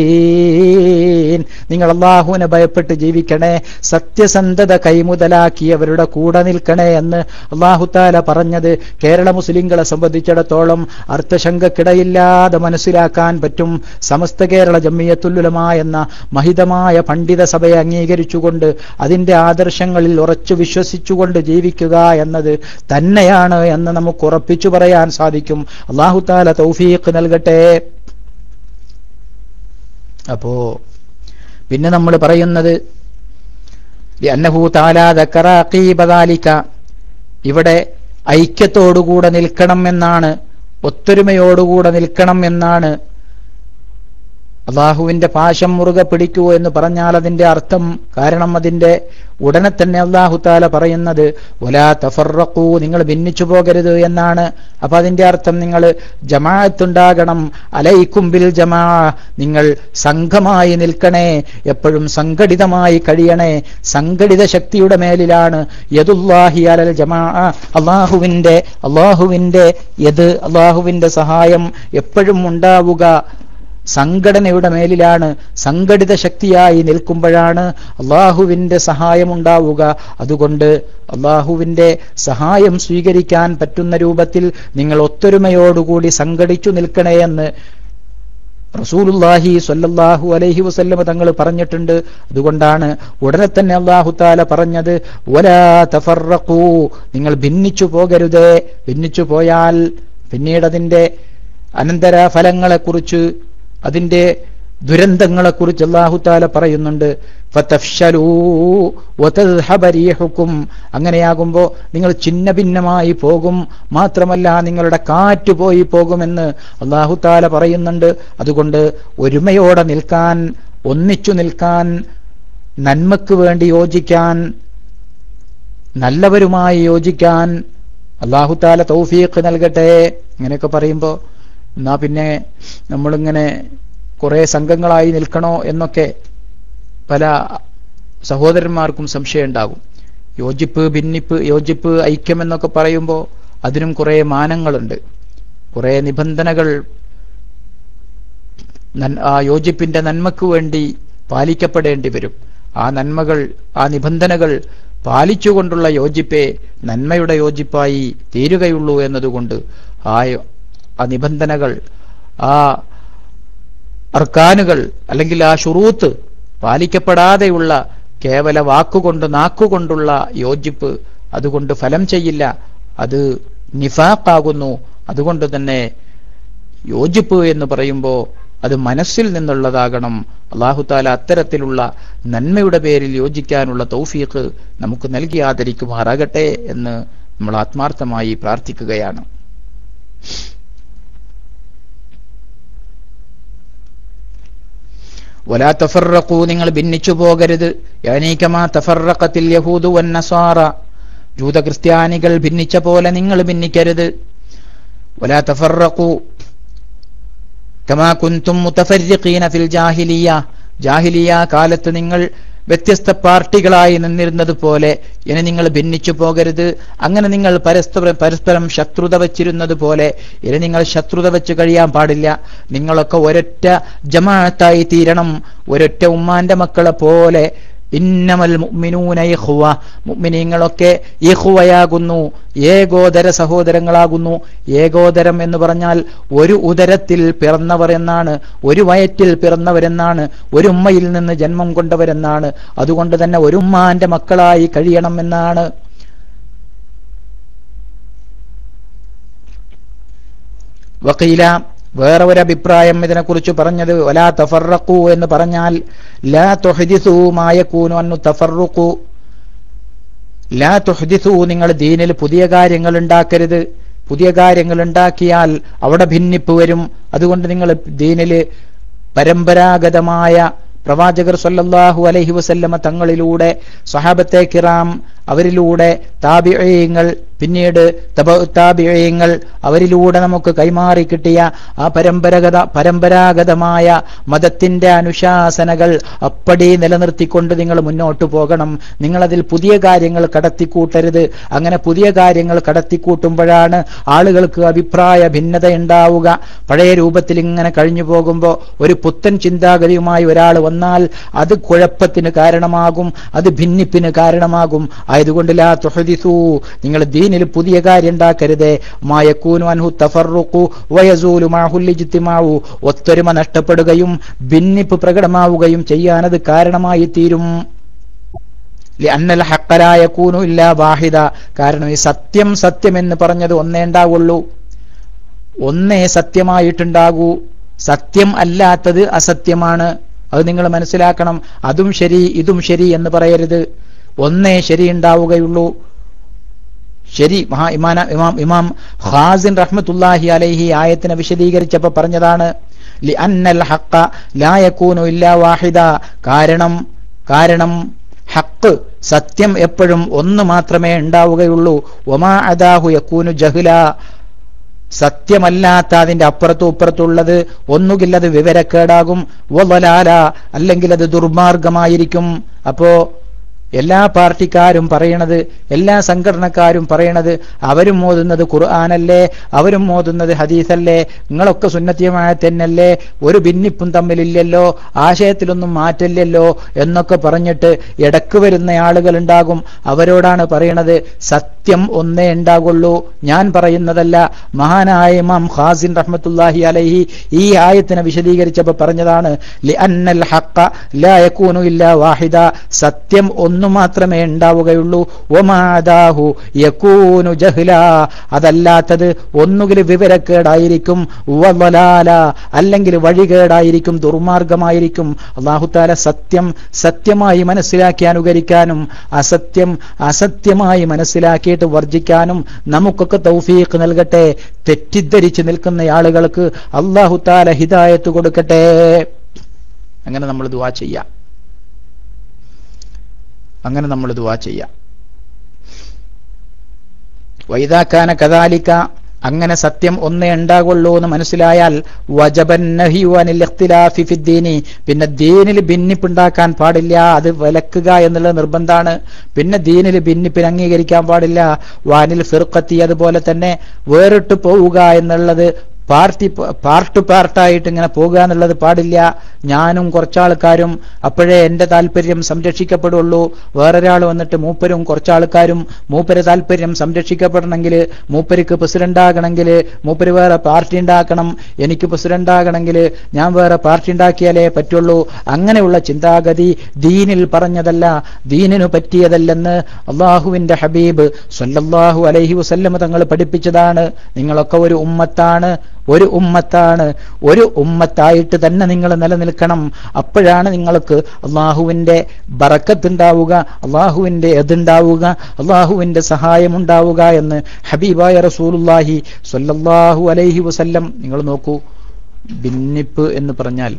A: الصادقين നിങ്ങൾ അള്ളാഹുവിനെ ഭയപ്പെട്ട് ജീവിക്കണേ സത്യസന്ധത കൈമുതലാക്കിയവരുടെ കൂടെ നിൽക്കണേ എന്ന് അള്ളാഹുത്താല പറഞ്ഞത് കേരള മുസ്ലിങ്ങളെ സംബന്ധിച്ചിടത്തോളം അർത്ഥശങ്കക്കിടയില്ലാതെ മനസ്സിലാക്കാൻ പറ്റും സമസ്ത കേരള ജമ്മിയത്തുല്ലുലമ എന്ന മഹിതമായ പണ്ഡിത സഭയെ അംഗീകരിച്ചുകൊണ്ട് അതിന്റെ ആദർശങ്ങളിൽ ഉറച്ചു വിശ്വസിച്ചുകൊണ്ട് ജീവിക്കുക എന്നത് തന്നെയാണ് എന്ന് നമുക്ക് ഉറപ്പിച്ചു പറയാൻ സാധിക്കും. അള്ളാഹുത്താല തൗഫീഖ് നൽകട്ടെ. അപ്പോ പിന്നെ നമ്മൾ പറയുന്നത് ഇവിടെ ഐക്യത്തോടുകൂടെ നിൽക്കണം എന്നാണ് ഒത്തൊരുമയോടുകൂടെ നിൽക്കണം എന്നാണ് അള്ളാഹുവിന്റെ പാശം മുറുകെ പിടിക്കൂ എന്ന് പറഞ്ഞാൽ അതിന്റെ അർത്ഥം കാരണം അതിന്റെ ഉടനെ തന്നെ അള്ളാഹു താല പറയുന്നത് ഒലാ തഫറക്കൂ നിങ്ങൾ ഭിന്നിച്ചു പോകരുത് എന്നാണ്. അപ്പൊ അതിന്റെ അർത്ഥം നിങ്ങൾ ജമാഅത്തുണ്ടാകണം. അലൈക്കുംബിൽ ജമാ നിങ്ങൾ സംഘമായി നിൽക്കണേ എപ്പോഴും സംഘടിതമായി കഴിയണേ. സംഘടിത ശക്തിയുടെ മേലിലാണ്. യദുല്ലാഹി അലൽ ജമാ അള്ളാഹുവിന്റെ അള്ളാഹുവിന്റെ യത് അള്ളാഹുവിന്റെ സഹായം എപ്പോഴും ഉണ്ടാവുക. സംഘടനയുടെ മേലിലാണ്? സംഘടിത ശക്തിയായി നിൽക്കുമ്പോഴാണ് അള്ളാഹുവിന്റെ സഹായം ഉണ്ടാവുക. അതുകൊണ്ട് അള്ളാഹുവിന്റെ സഹായം സ്വീകരിക്കാൻ പറ്റുന്ന രൂപത്തിൽ നിങ്ങൾ ഒത്തൊരുമയോടുകൂടി സംഘടിച്ചു നിൽക്കണേ എന്ന് റസൂലുല്ലാഹി സ്വല്ലല്ലാഹു അലൈഹി വസല്ലമ തങ്ങൾ പറഞ്ഞിട്ടുണ്ട്. അതുകൊണ്ടാണ് ഉടനെ തന്നെ അള്ളാഹു താല പറഞ്ഞത് വലാ തഫറഖൂ നിങ്ങൾ ഭിന്നിച്ചു പോകരുതേ. ഭിന്നിച്ചു പോയാൽ പിന്നീട് അതിന്റെ അനന്തര ഫലങ്ങളെക്കുറിച്ച് അതിന്റെ ദുരന്തങ്ങളെക്കുറിച്ച് അള്ളാഹു താല പറയുന്നുണ്ട്. അങ്ങനെയാകുമ്പോ നിങ്ങൾ ചിന്ന ഭിന്നമായി പോകും. മാത്രമല്ല നിങ്ങളുടെ കാറ്റ് പോയി പോകുമെന്ന് അള്ളാഹു താല പറയുന്നുണ്ട്. അതുകൊണ്ട് ഒരുമയോടെ നിൽക്കാൻ ഒന്നിച്ചു നിൽക്കാൻ നന്മക്ക് വേണ്ടി യോജിക്കാൻ നല്ലവരുമായി യോജിക്കാൻ അള്ളാഹു താല തൗഫീഖ് നൽകട്ടെ. ഇങ്ങനെയൊക്കെ പറയുമ്പോൾ എന്നാ പിന്നെ നമ്മളിങ്ങനെ കുറെ സംഘങ്ങളായി നിൽക്കണോ എന്നൊക്കെ പല സഹോദരന്മാർക്കും സംശയം ഉണ്ടാകും യോജിപ്പ് ഭിന്നിപ്പ് യോജിപ്പ് ഐക്യം എന്നൊക്കെ പറയുമ്പോൾ അതിനും കുറെ മാനങ്ങളുണ്ട്. കുറെ നിബന്ധനകൾ ആ യോജിപ്പിന്റെ നന്മക്ക് വേണ്ടി പാലിക്കപ്പെടേണ്ടി വരും. ആ നന്മകൾ ആ നിബന്ധനകൾ പാലിച്ചുകൊണ്ടുള്ള യോജിപ്പേ നന്മയുടെ യോജിപ്പായി തീരുകയുള്ളൂ എന്നതുകൊണ്ട് ആ ആ നിബന്ധനകൾ ആ അർക്കാനുകൾ അല്ലെങ്കിൽ ആ ഷുറൂത്ത് പാലിക്കപ്പെടാതെയുള്ള കേവല വാക്കുകൊണ്ട് നാക്കുകൊണ്ടുള്ള യോജിപ്പ് അതുകൊണ്ട് ഫലം ചെയ്യില്ല. അത് നിഫാക്കാകുന്നു അതുകൊണ്ട് തന്നെ യോജിപ്പ് എന്ന് പറയുമ്പോൾ അത് മനസ്സിൽ നിന്നുള്ളതാകണം. അള്ളാഹുത്താല അത്തരത്തിലുള്ള നന്മയുടെ പേരിൽ യോജിക്കാനുള്ള തൗഫീഖ് നമുക്ക് നൽകി ആദരിക്കുമാറാകട്ടെ എന്ന് നമ്മൾ ആത്മാർത്ഥമായി പ്രാർത്ഥിക്കുകയാണ്. വലാ തഫറക്കൂ നിങ്ങൾ ഭിന്നിച്ചു പോകരുത്. യാനീകമാ തഫറക്കത്തിൽ യഹൂദു വന്നസാറ ജൂത ക്രിസ്ത്യാനികൾ ഭിന്നിച്ച പോലെ നിങ്ങൾ ഭിന്നിക്കരുത്. വലാ തഫറക്കൂ കമാ കുന്തും മുതഫരിഖീന ഫിൽ ജാഹിലിയ. ജാഹിലിയ കാലത്ത് നിങ്ങൾ വ്യത്യസ്ത പാർട്ടികളായി നിന്നിരുന്നത് പോലെ ഇനി നിങ്ങൾ ഭിന്നിച്ചു പോകരുത്. അങ്ങനെ നിങ്ങൾ പരസ്പരം പരസ്പരം ശത്രുത വച്ചിരുന്നത് പോലെ ഇനി നിങ്ങൾ ശത്രുത വെച്ച് കഴിയാൻ പാടില്ല. നിങ്ങളൊക്കെ ഒരൊറ്റ ജമാഅത്തായി തീരണം. ഒരൊറ്റ ഉമ്മാന്റെ മക്കളെ പോലെ ഇന്നമൽ മുഅ്മിനൂന ഇഖ്വ. മുഅ്മിനീങ്ങളൊക്കെ ഇഖ്വയാകുന്നു. ഏകോദര സഹോദരങ്ങളാകുന്നു. ഏകോദരം എന്ന് പറഞ്ഞാൽ ഒരു ഉദരത്തിൽ പിറന്നവർ എന്നാണ് ഒരു വയറ്റിൽ പിറന്നവരെന്നാണ് ഒരു ഉമ്മയിൽ നിന്ന് ജന്മം കൊണ്ടവരെന്നാണ്. അതുകൊണ്ട് തന്നെ ഒരു ഉമ്മാന്റെ മക്കളായി കഴിയണം എന്നാണ്. വക്കീല വേറെ ഒരു അഭിപ്രായം ഇതിനെക്കുറിച്ച് പറഞ്ഞത് ഒലാ തഫറക്കു എന്ന് പറഞ്ഞാൽ ലാ തൊഹദിസു കൂനു അന്നു തഫറുക്കു ലാ തൊഹദിസു നിങ്ങൾ ദീനിൽ പുതിയ കാര്യങ്ങൾ ഉണ്ടാക്കരുത്. പുതിയ കാര്യങ്ങൾ ഉണ്ടാക്കിയാൽ അവിടെ ഭിന്നിപ്പ് വരും. അതുകൊണ്ട് നിങ്ങൾ ദീനിൽ പരമ്പരാഗതമായ പ്രവാചകർ സല്ലല്ലാഹു അലൈഹി വസല്ലമ തങ്ങളിലൂടെ സഹാബത്തെ കിറാം അവരിലൂടെ താബിഴയങ്ങൾ പിന്നീട് താബിഴയങ്ങൾ അവരിലൂടെ നമുക്ക് കൈമാറി കിട്ടിയ ആ പരമ്പരാഗത പരമ്പരാഗതമായ മതത്തിന്റെ അനുശാസനകൾ അപ്പടി നിലനിർത്തിക്കൊണ്ട് നിങ്ങൾ മുന്നോട്ട് പോകണം. നിങ്ങളതിൽ പുതിയ കാര്യങ്ങൾ കടത്തിക്കൂട്ടരുത്. അങ്ങനെ പുതിയ കാര്യങ്ങൾ കടത്തിക്കൂട്ടുമ്പോഴാണ് ആളുകൾക്ക് അഭിപ്രായ ഭിന്നത ഉണ്ടാവുക. പഴയ രൂപത്തിൽ ഇങ്ങനെ കഴിഞ്ഞു പോകുമ്പോൾ ഒരു പുത്തൻ ചിന്താഗതിയുമായി ഒരാൾ വന്നാൽ അത് കുഴപ്പത്തിന് കാരണമാകും അത് ഭിന്നിപ്പിന് കാരണമാകും. ആയതുകൊണ്ട് ലാ നിങ്ങൾ ദീനിൽ പുതിയ കാര്യം ഉണ്ടാക്കരുത്. മായക്കൂനു അൻഹു തഫറുക്കു വയസൂലു മാഹുല്ലിജിത്തിമാവു ഒത്തൊരുമ നഷ്ടപ്പെടുകയും ഭിന്നിപ്പ് പ്രകടമാവുകയും ചെയ്യാനത് കാരണമായി തീരും അന്നൽ ഹക്കലായ കൂനു ഇല്ല വാഹിദ. കാരണം ഈ സത്യം സത്യം എന്ന് പറഞ്ഞത് ഒന്നേ ഉണ്ടാവുള്ളൂ. ഒന്നേ സത്യമായിട്ടുണ്ടാകൂ. സത്യം അല്ലാത്തത് അസത്യമാണ്. അത് നിങ്ങൾ മനസ്സിലാക്കണം. അതും ശരി ഇതും ശരി എന്ന് പറയരുത്. ഒന്നേ ശരി ഉണ്ടാവുകയുള്ളൂ. ശരി മഹാ ഇമാന ഇമാം ഇമാം ഖാസിൻ റഹ്മത്തുല്ലാഹി അലൈഹി ആയത്തിനെ വിശദീകരിച്ചപ്പോൾ പറഞ്ഞതാണ് ലി യകൂനു ഇല്ലാ വാഹിദ. കാരണം കാരണം ഹക്ക് സത്യം എപ്പോഴും ഒന്ന് മാത്രമേ ഉണ്ടാവുകയുള്ളൂ. ഒമാ അദാഹു യക്കൂനു ജഹ്ല. സത്യമല്ലാത്ത അതിന്റെ അപ്പുറത്തും ഇപ്പുറത്തുള്ളത് ഒന്നുകിൽ അത് വിവരക്കേടാകും. വലാല അല്ലെങ്കിൽ അത് ദുർമാർഗമായിരിക്കും. അപ്പോ എല്ലാ പാർട്ടിക്കാരും പറയണത് എല്ലാ സംഘടനക്കാരും പറയണത് അവരും മോതുന്നത് ഖുർആാനല്ലേ അവരും മോതുന്നത് ഹദീസല്ലേ നിങ്ങളൊക്കെ സുന്നത്തിയമായ തന്നല്ലേ ഒരു ഭിന്നിപ്പും തമ്മിലില്ലല്ലോ ആശയത്തിലൊന്നും മാറ്റില്ലല്ലോ എന്നൊക്കെ പറഞ്ഞിട്ട് ഇടയ്ക്ക് വരുന്ന ആളുകൾ ഉണ്ടാകും അവരോടാണ് പറയണത് സത്യം ഒന്നേ ഉണ്ടാകുള്ളൂ. ഞാൻ പറയുന്നതല്ല മഹാനായ ഇമാം ഖാസിൻ റഹ്മത്തുല്ലാഹി അലൈഹി ഈ ആയത്തിനെ വിശദീകരിച്ചപ്പോൾ പറഞ്ഞതാണ് സത്യം ഒന്നു മാത്രമേ ഉണ്ടാവുകയുള്ളൂ. ഒമാദാഹു യകൂനു ജഹ്ല. അതല്ലാത്തത് ഒന്നുകിൽ വിവരക്കേടായിരിക്കും വലാല അല്ലെങ്കിൽ വഴികേടായിരിക്കും ദുർമാർഗമായിരിക്കും. അള്ളാഹുത്താല സത്യം സത്യമായി മനസ്സിലാക്കി അനുകരിക്കാനും അസത്യം അസത്യമായി മനസ്സിലാക്കിയിട്ട് വർജിക്കാനും നമുക്കൊക്കെ തൗഫീഖ് നൽകട്ടെ. തെറ്റിദ്ധരിച്ച് നിൽക്കുന്ന ആളുകൾക്ക് അള്ളാഹുത്താല ഹിദായത്ത് കൊടുക്കട്ടെ. അങ്ങനെ നമ്മൾ ദുവാ ചെയ്യാം. അങ്ങനെ നമ്മൾ ദുവാ ചെയ്യാം. വൈദാക്കാന കദാലിക്ക അങ്ങനെ സത്യം ഒന്നേ ഉണ്ടാകുള്ളൂ എന്ന് മനസ്സിലായാൽ ഫിദ്ദീനി പിന്നെ ദീനിൽ ഭിന്നിപ്പുണ്ടാക്കാൻ പാടില്ല അത് വിലക്കുക എന്നുള്ള നിർബന്ധമാണ്. പിന്നെ ദീനിൽ ഭിന്നിപ്പിന് അംഗീകരിക്കാൻ പാടില്ല. വാനിൽ ഫിർക്കത്തി അതുപോലെ തന്നെ വേറിട്ട് പോവുക എന്നുള്ളത് പാർട്ടി പാർട്ട് പാർട്ടായിട്ട് ഇങ്ങനെ പോകുക എന്നുള്ളത് പാടില്ല. ഞാനും കുറച്ചാൾക്കാരും അപ്പോഴേ എന്റെ താല്പര്യം സംരക്ഷിക്കപ്പെടുള്ളൂ. വേറൊരാൾ വന്നിട്ട് മൂപ്പരും കുറച്ചാൾക്കാരും മൂപ്പര് താല്പര്യം സംരക്ഷിക്കപ്പെടണമെങ്കിൽ മൂപ്പർക്ക് പ്രസിഡന്റ് ആകണമെങ്കിൽ മൂപ്പര് വേറെ പാർട്ടി ഉണ്ടാക്കണം. എനിക്ക് പ്രസിഡന്റ് ആകണമെങ്കിൽ ഞാൻ വേറെ പാർട്ടി ഉണ്ടാക്കിയാലേ പറ്റുള്ളൂ. അങ്ങനെയുള്ള ചിന്താഗതി ദീനിൽ പറഞ്ഞതല്ല ദീനിനു പറ്റിയതല്ലെന്ന് അള്ളാഹുവിന്റെ ഹബീബ് സല്ലല്ലാഹു അലൈഹി വസല്ലമ തങ്ങൾ പഠിപ്പിച്ചതാണ്. നിങ്ങളൊക്കെ ഒരു ഉമ്മത്താണ്. ഒരു ഉമ്മത്താണ്. ഒരു ഉമ്മത്തായിട്ട് തന്നെ നിങ്ങൾ നിലനിൽക്കണം. അപ്പോഴാണ് നിങ്ങൾക്ക് അള്ളാഹുവിന്റെ ബറക്കത്തുണ്ടാവുക അള്ളാഹുവിന്റെ എതുണ്ടാവുക അള്ളാഹുവിന്റെ സഹായം ഉണ്ടാവുക എന്ന് ഹബീബായ റസൂലുല്ലാഹി സ്വല്ലല്ലാഹു അലൈഹി വസല്ലം നിങ്ങൾ നോക്കൂ. ഭിന്നിപ്പ് എന്ന് പറഞ്ഞാൽ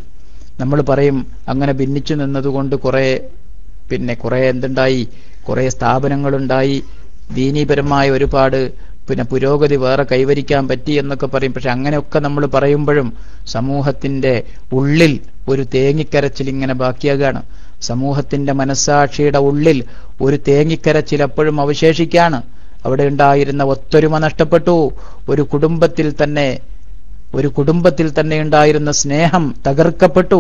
A: നമ്മൾ പറയും അങ്ങനെ ഭിന്നിച്ചു നിന്നതുകൊണ്ട് കുറേ പിന്നെ കുറേ എന്തുണ്ടായി? കുറെ സ്ഥാപനങ്ങളുണ്ടായി. ദീനീപരമായ ഒരുപാട് പിന്നെ പുരോഗതി വേറെ കൈവരിക്കാൻ പറ്റി എന്നൊക്കെ പറയും. പക്ഷെ അങ്ങനെയൊക്കെ നമ്മൾ പറയുമ്പോഴും സമൂഹത്തിന്റെ ഉള്ളിൽ ഒരു തേങ്ങിക്കരച്ചിൽ ഇങ്ങനെ ബാക്കിയാകാണ്. സമൂഹത്തിന്റെ മനസ്സാക്ഷിയുടെ ഉള്ളിൽ ഒരു തേങ്ങിക്കരച്ചിൽ എപ്പോഴും അവശേഷിക്കാണ്. അവിടെ ഉണ്ടായിരുന്ന ഒത്തൊരുമ നഷ്ടപ്പെട്ടു. ഒരു കുടുംബത്തിൽ തന്നെ ഒരു കുടുംബത്തിൽ തന്നെ ഉണ്ടായിരുന്ന സ്നേഹം തകർക്കപ്പെട്ടു.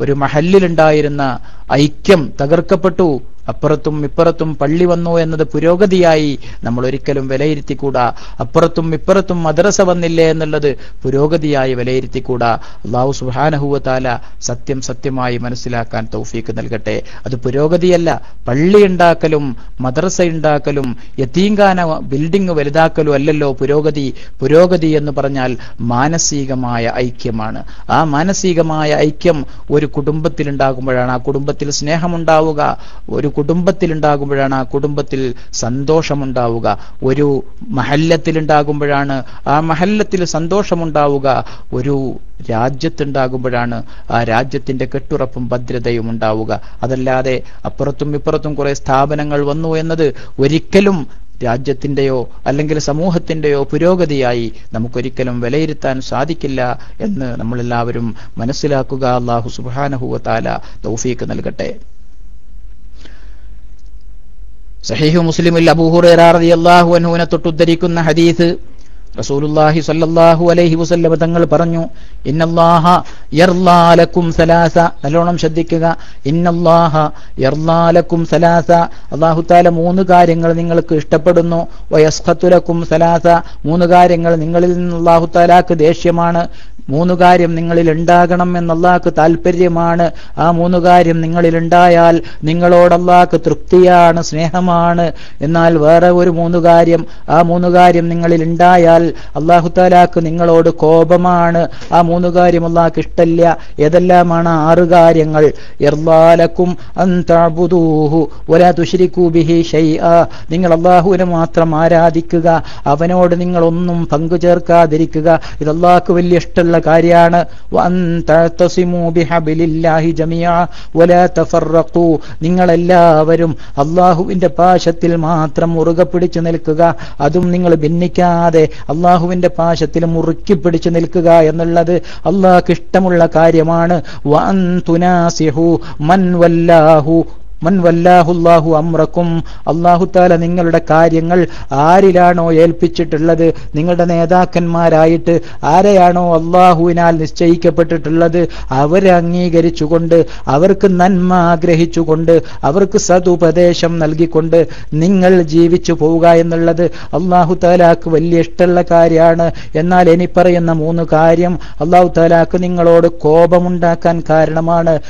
A: ഒരു മഹല്ലിലുണ്ടായിരുന്ന ഐക്യം തകർക്കപ്പെട്ടു. അപ്പുറത്തും ഇപ്പുറത്തും പള്ളി വന്നു എന്നത് പുരോഗതിയായി നമ്മൾ ഒരിക്കലും വിലയിരുത്തിക്കൂടാ. അപ്പുറത്തും ഇപ്പുറത്തും മദ്രസ വന്നില്ലേ എന്നുള്ളത് പുരോഗതിയായി വിലയിരുത്തിക്കൂടാ. അള്ളാഹു സുഹാനഹുവത്താല സത്യം സത്യമായി മനസ്സിലാക്കാൻ തൗഫീക്ക് നൽകട്ടെ. അത് പുരോഗതിയല്ല. പള്ളി ഉണ്ടാക്കലും മദ്രസ ഉണ്ടാക്കലും യത്തീങ്കാന ബിൽഡിംഗ് വലുതാക്കലും അല്ലല്ലോ പുരോഗതി. പുരോഗതി എന്ന് പറഞ്ഞാൽ മാനസികമായ ഐക്യമാണ്. ആ മാനസികമായ ഐക്യം ഒരു കുടുംബത്തിൽ ഉണ്ടാകുമ്പോഴാണ് ആ കുടുംബത്തിൽ സ്നേഹമുണ്ടാവുക. ഒരു കുടുംബത്തിലുണ്ടാകുമ്പോഴാണ് ആ കുടുംബത്തിൽ സന്തോഷമുണ്ടാവുക. ഒരു മഹല്ലത്തിലുണ്ടാകുമ്പോഴാണ് ആ മഹല്ലത്തിൽ സന്തോഷമുണ്ടാവുക. ഒരു രാജ്യത്തുണ്ടാകുമ്പോഴാണ് ആ രാജ്യത്തിന്റെ കെട്ടുറപ്പും ഭദ്രതയും ഉണ്ടാവുക. അതല്ലാതെ അപ്പുറത്തും ഇപ്പുറത്തും കുറെ സ്ഥാപനങ്ങൾ വന്നു എന്നത് ഒരിക്കലും രാജ്യത്തിന്റെയോ അല്ലെങ്കിൽ സമൂഹത്തിന്റെയോ പുരോഗതിയായി നമുക്കൊരിക്കലും വിലയിരുത്താൻ സാധിക്കില്ല എന്ന് നമ്മളെല്ലാവരും മനസ്സിലാക്കുക അള്ളാഹു സുബാനഹുവത്താല തൗഫീക്ക് നൽകട്ടെ. സഹീഹു മുസ്ലിമിൽ അബൂഹുറേറാറിയാഹു അൻഹുവിനെ തൊട്ടുദ്ധരിക്കുന്ന ഹദീസ് റസൂലുള്ളാഹി സല്ലല്ലാഹു അലൈഹി വസല്ലം തങ്ങൾ പറഞ്ഞു ഇന്നല്ലാഹ യർലാലക്കും സലാസ. നല്ലോണം ശ്രദ്ധിക്കുക. ഇന്നല്ലാഹ യർലാലക്കും സലാസ. അല്ലാഹു തആല മൂന്ന് കാര്യങ്ങൾ നിങ്ങൾക്ക് ഇഷ്ടപ്പെടുന്നു. വയസ്ഖത്തുലക്കും സലാസ. മൂന്ന് കാര്യങ്ങൾ നിങ്ങളിൽ നിന്ന് അല്ലാഹു താലാക്ക് ദേഷ്യമാണ്. മൂന്ന് കാര്യം നിങ്ങളിൽ ഉണ്ടാകണം എന്നല്ലാക്ക് താല്പര്യമാണ് ആ മൂന്ന് കാര്യം നിങ്ങളിൽ ഉണ്ടായാൽ നിങ്ങളോടല്ലാക്ക് തൃപ്തിയാണ് സ്നേഹമാണ്. എന്നാൽ വേറെ ഒരു മൂന്ന് കാര്യം ആ മൂന്ന് കാര്യം നിങ്ങളിൽ ഉണ്ടായാൽ അള്ളാഹു താലാക്ക് നിങ്ങളോട് കോപമാണ്. ആ മൂന്ന് കാര്യം അള്ളാഹ്ക്ക് ഇഷ്ടല്ല. ഏതെല്ലാമാണ്? ആറ് കാര്യങ്ങൾ. നിങ്ങൾ അള്ളാഹുവിനെ മാത്രം ആരാധിക്കുക. അവനോട് നിങ്ങൾ ഒന്നും പങ്കുചേർക്കാതിരിക്കുക. ഇത് വലിയ ഇഷ്ടമുള്ള ഇഷ്ടമുള്ള കാര്യമാണ്. നിങ്ങളെല്ലാവരും അള്ളാഹുവിന്റെ പാശത്തിൽ മാത്രം മുറുകെ പിടിച്ചു നിൽക്കുക. അതും നിങ്ങൾ ഭിന്നിക്കാതെ അള്ളാഹുവിന്റെ പാശത്തിൽ മുറുക്കി പിടിച്ചു നിൽക്കുക എന്നുള്ളത് അള്ളാഹ്ക്ക് ഇഷ്ടമുള്ള കാര്യമാണ്. മൻ വല്ലാഹു മൻ വല്ലാഹുല്ലാഹു അമ്രക്കും അള്ളാഹുത്താല നിങ്ങളുടെ കാര്യങ്ങൾ ആരിലാണോ ഏൽപ്പിച്ചിട്ടുള്ളത്? നിങ്ങളുടെ നേതാക്കന്മാരായിട്ട് ആരെയാണോ അള്ളാഹുവിനാൽ നിശ്ചയിക്കപ്പെട്ടിട്ടുള്ളത്? അവരെ അംഗീകരിച്ചുകൊണ്ട് അവർക്ക് നന്മ ആഗ്രഹിച്ചുകൊണ്ട് അവർക്ക് സതുപദേശം നൽകിക്കൊണ്ട് നിങ്ങൾ ജീവിച്ചു പോവുക എന്നുള്ളത് അള്ളാഹു താലാക്ക് വലിയ ഇഷ്ടമുള്ള കാര്യമാണ്. എന്നാൽ ഇനി പറയുന്ന മൂന്ന് കാര്യം അള്ളാഹു താലാക്ക് നിങ്ങളോട് കോപമുണ്ടാക്കാൻ കാരണമാണ്.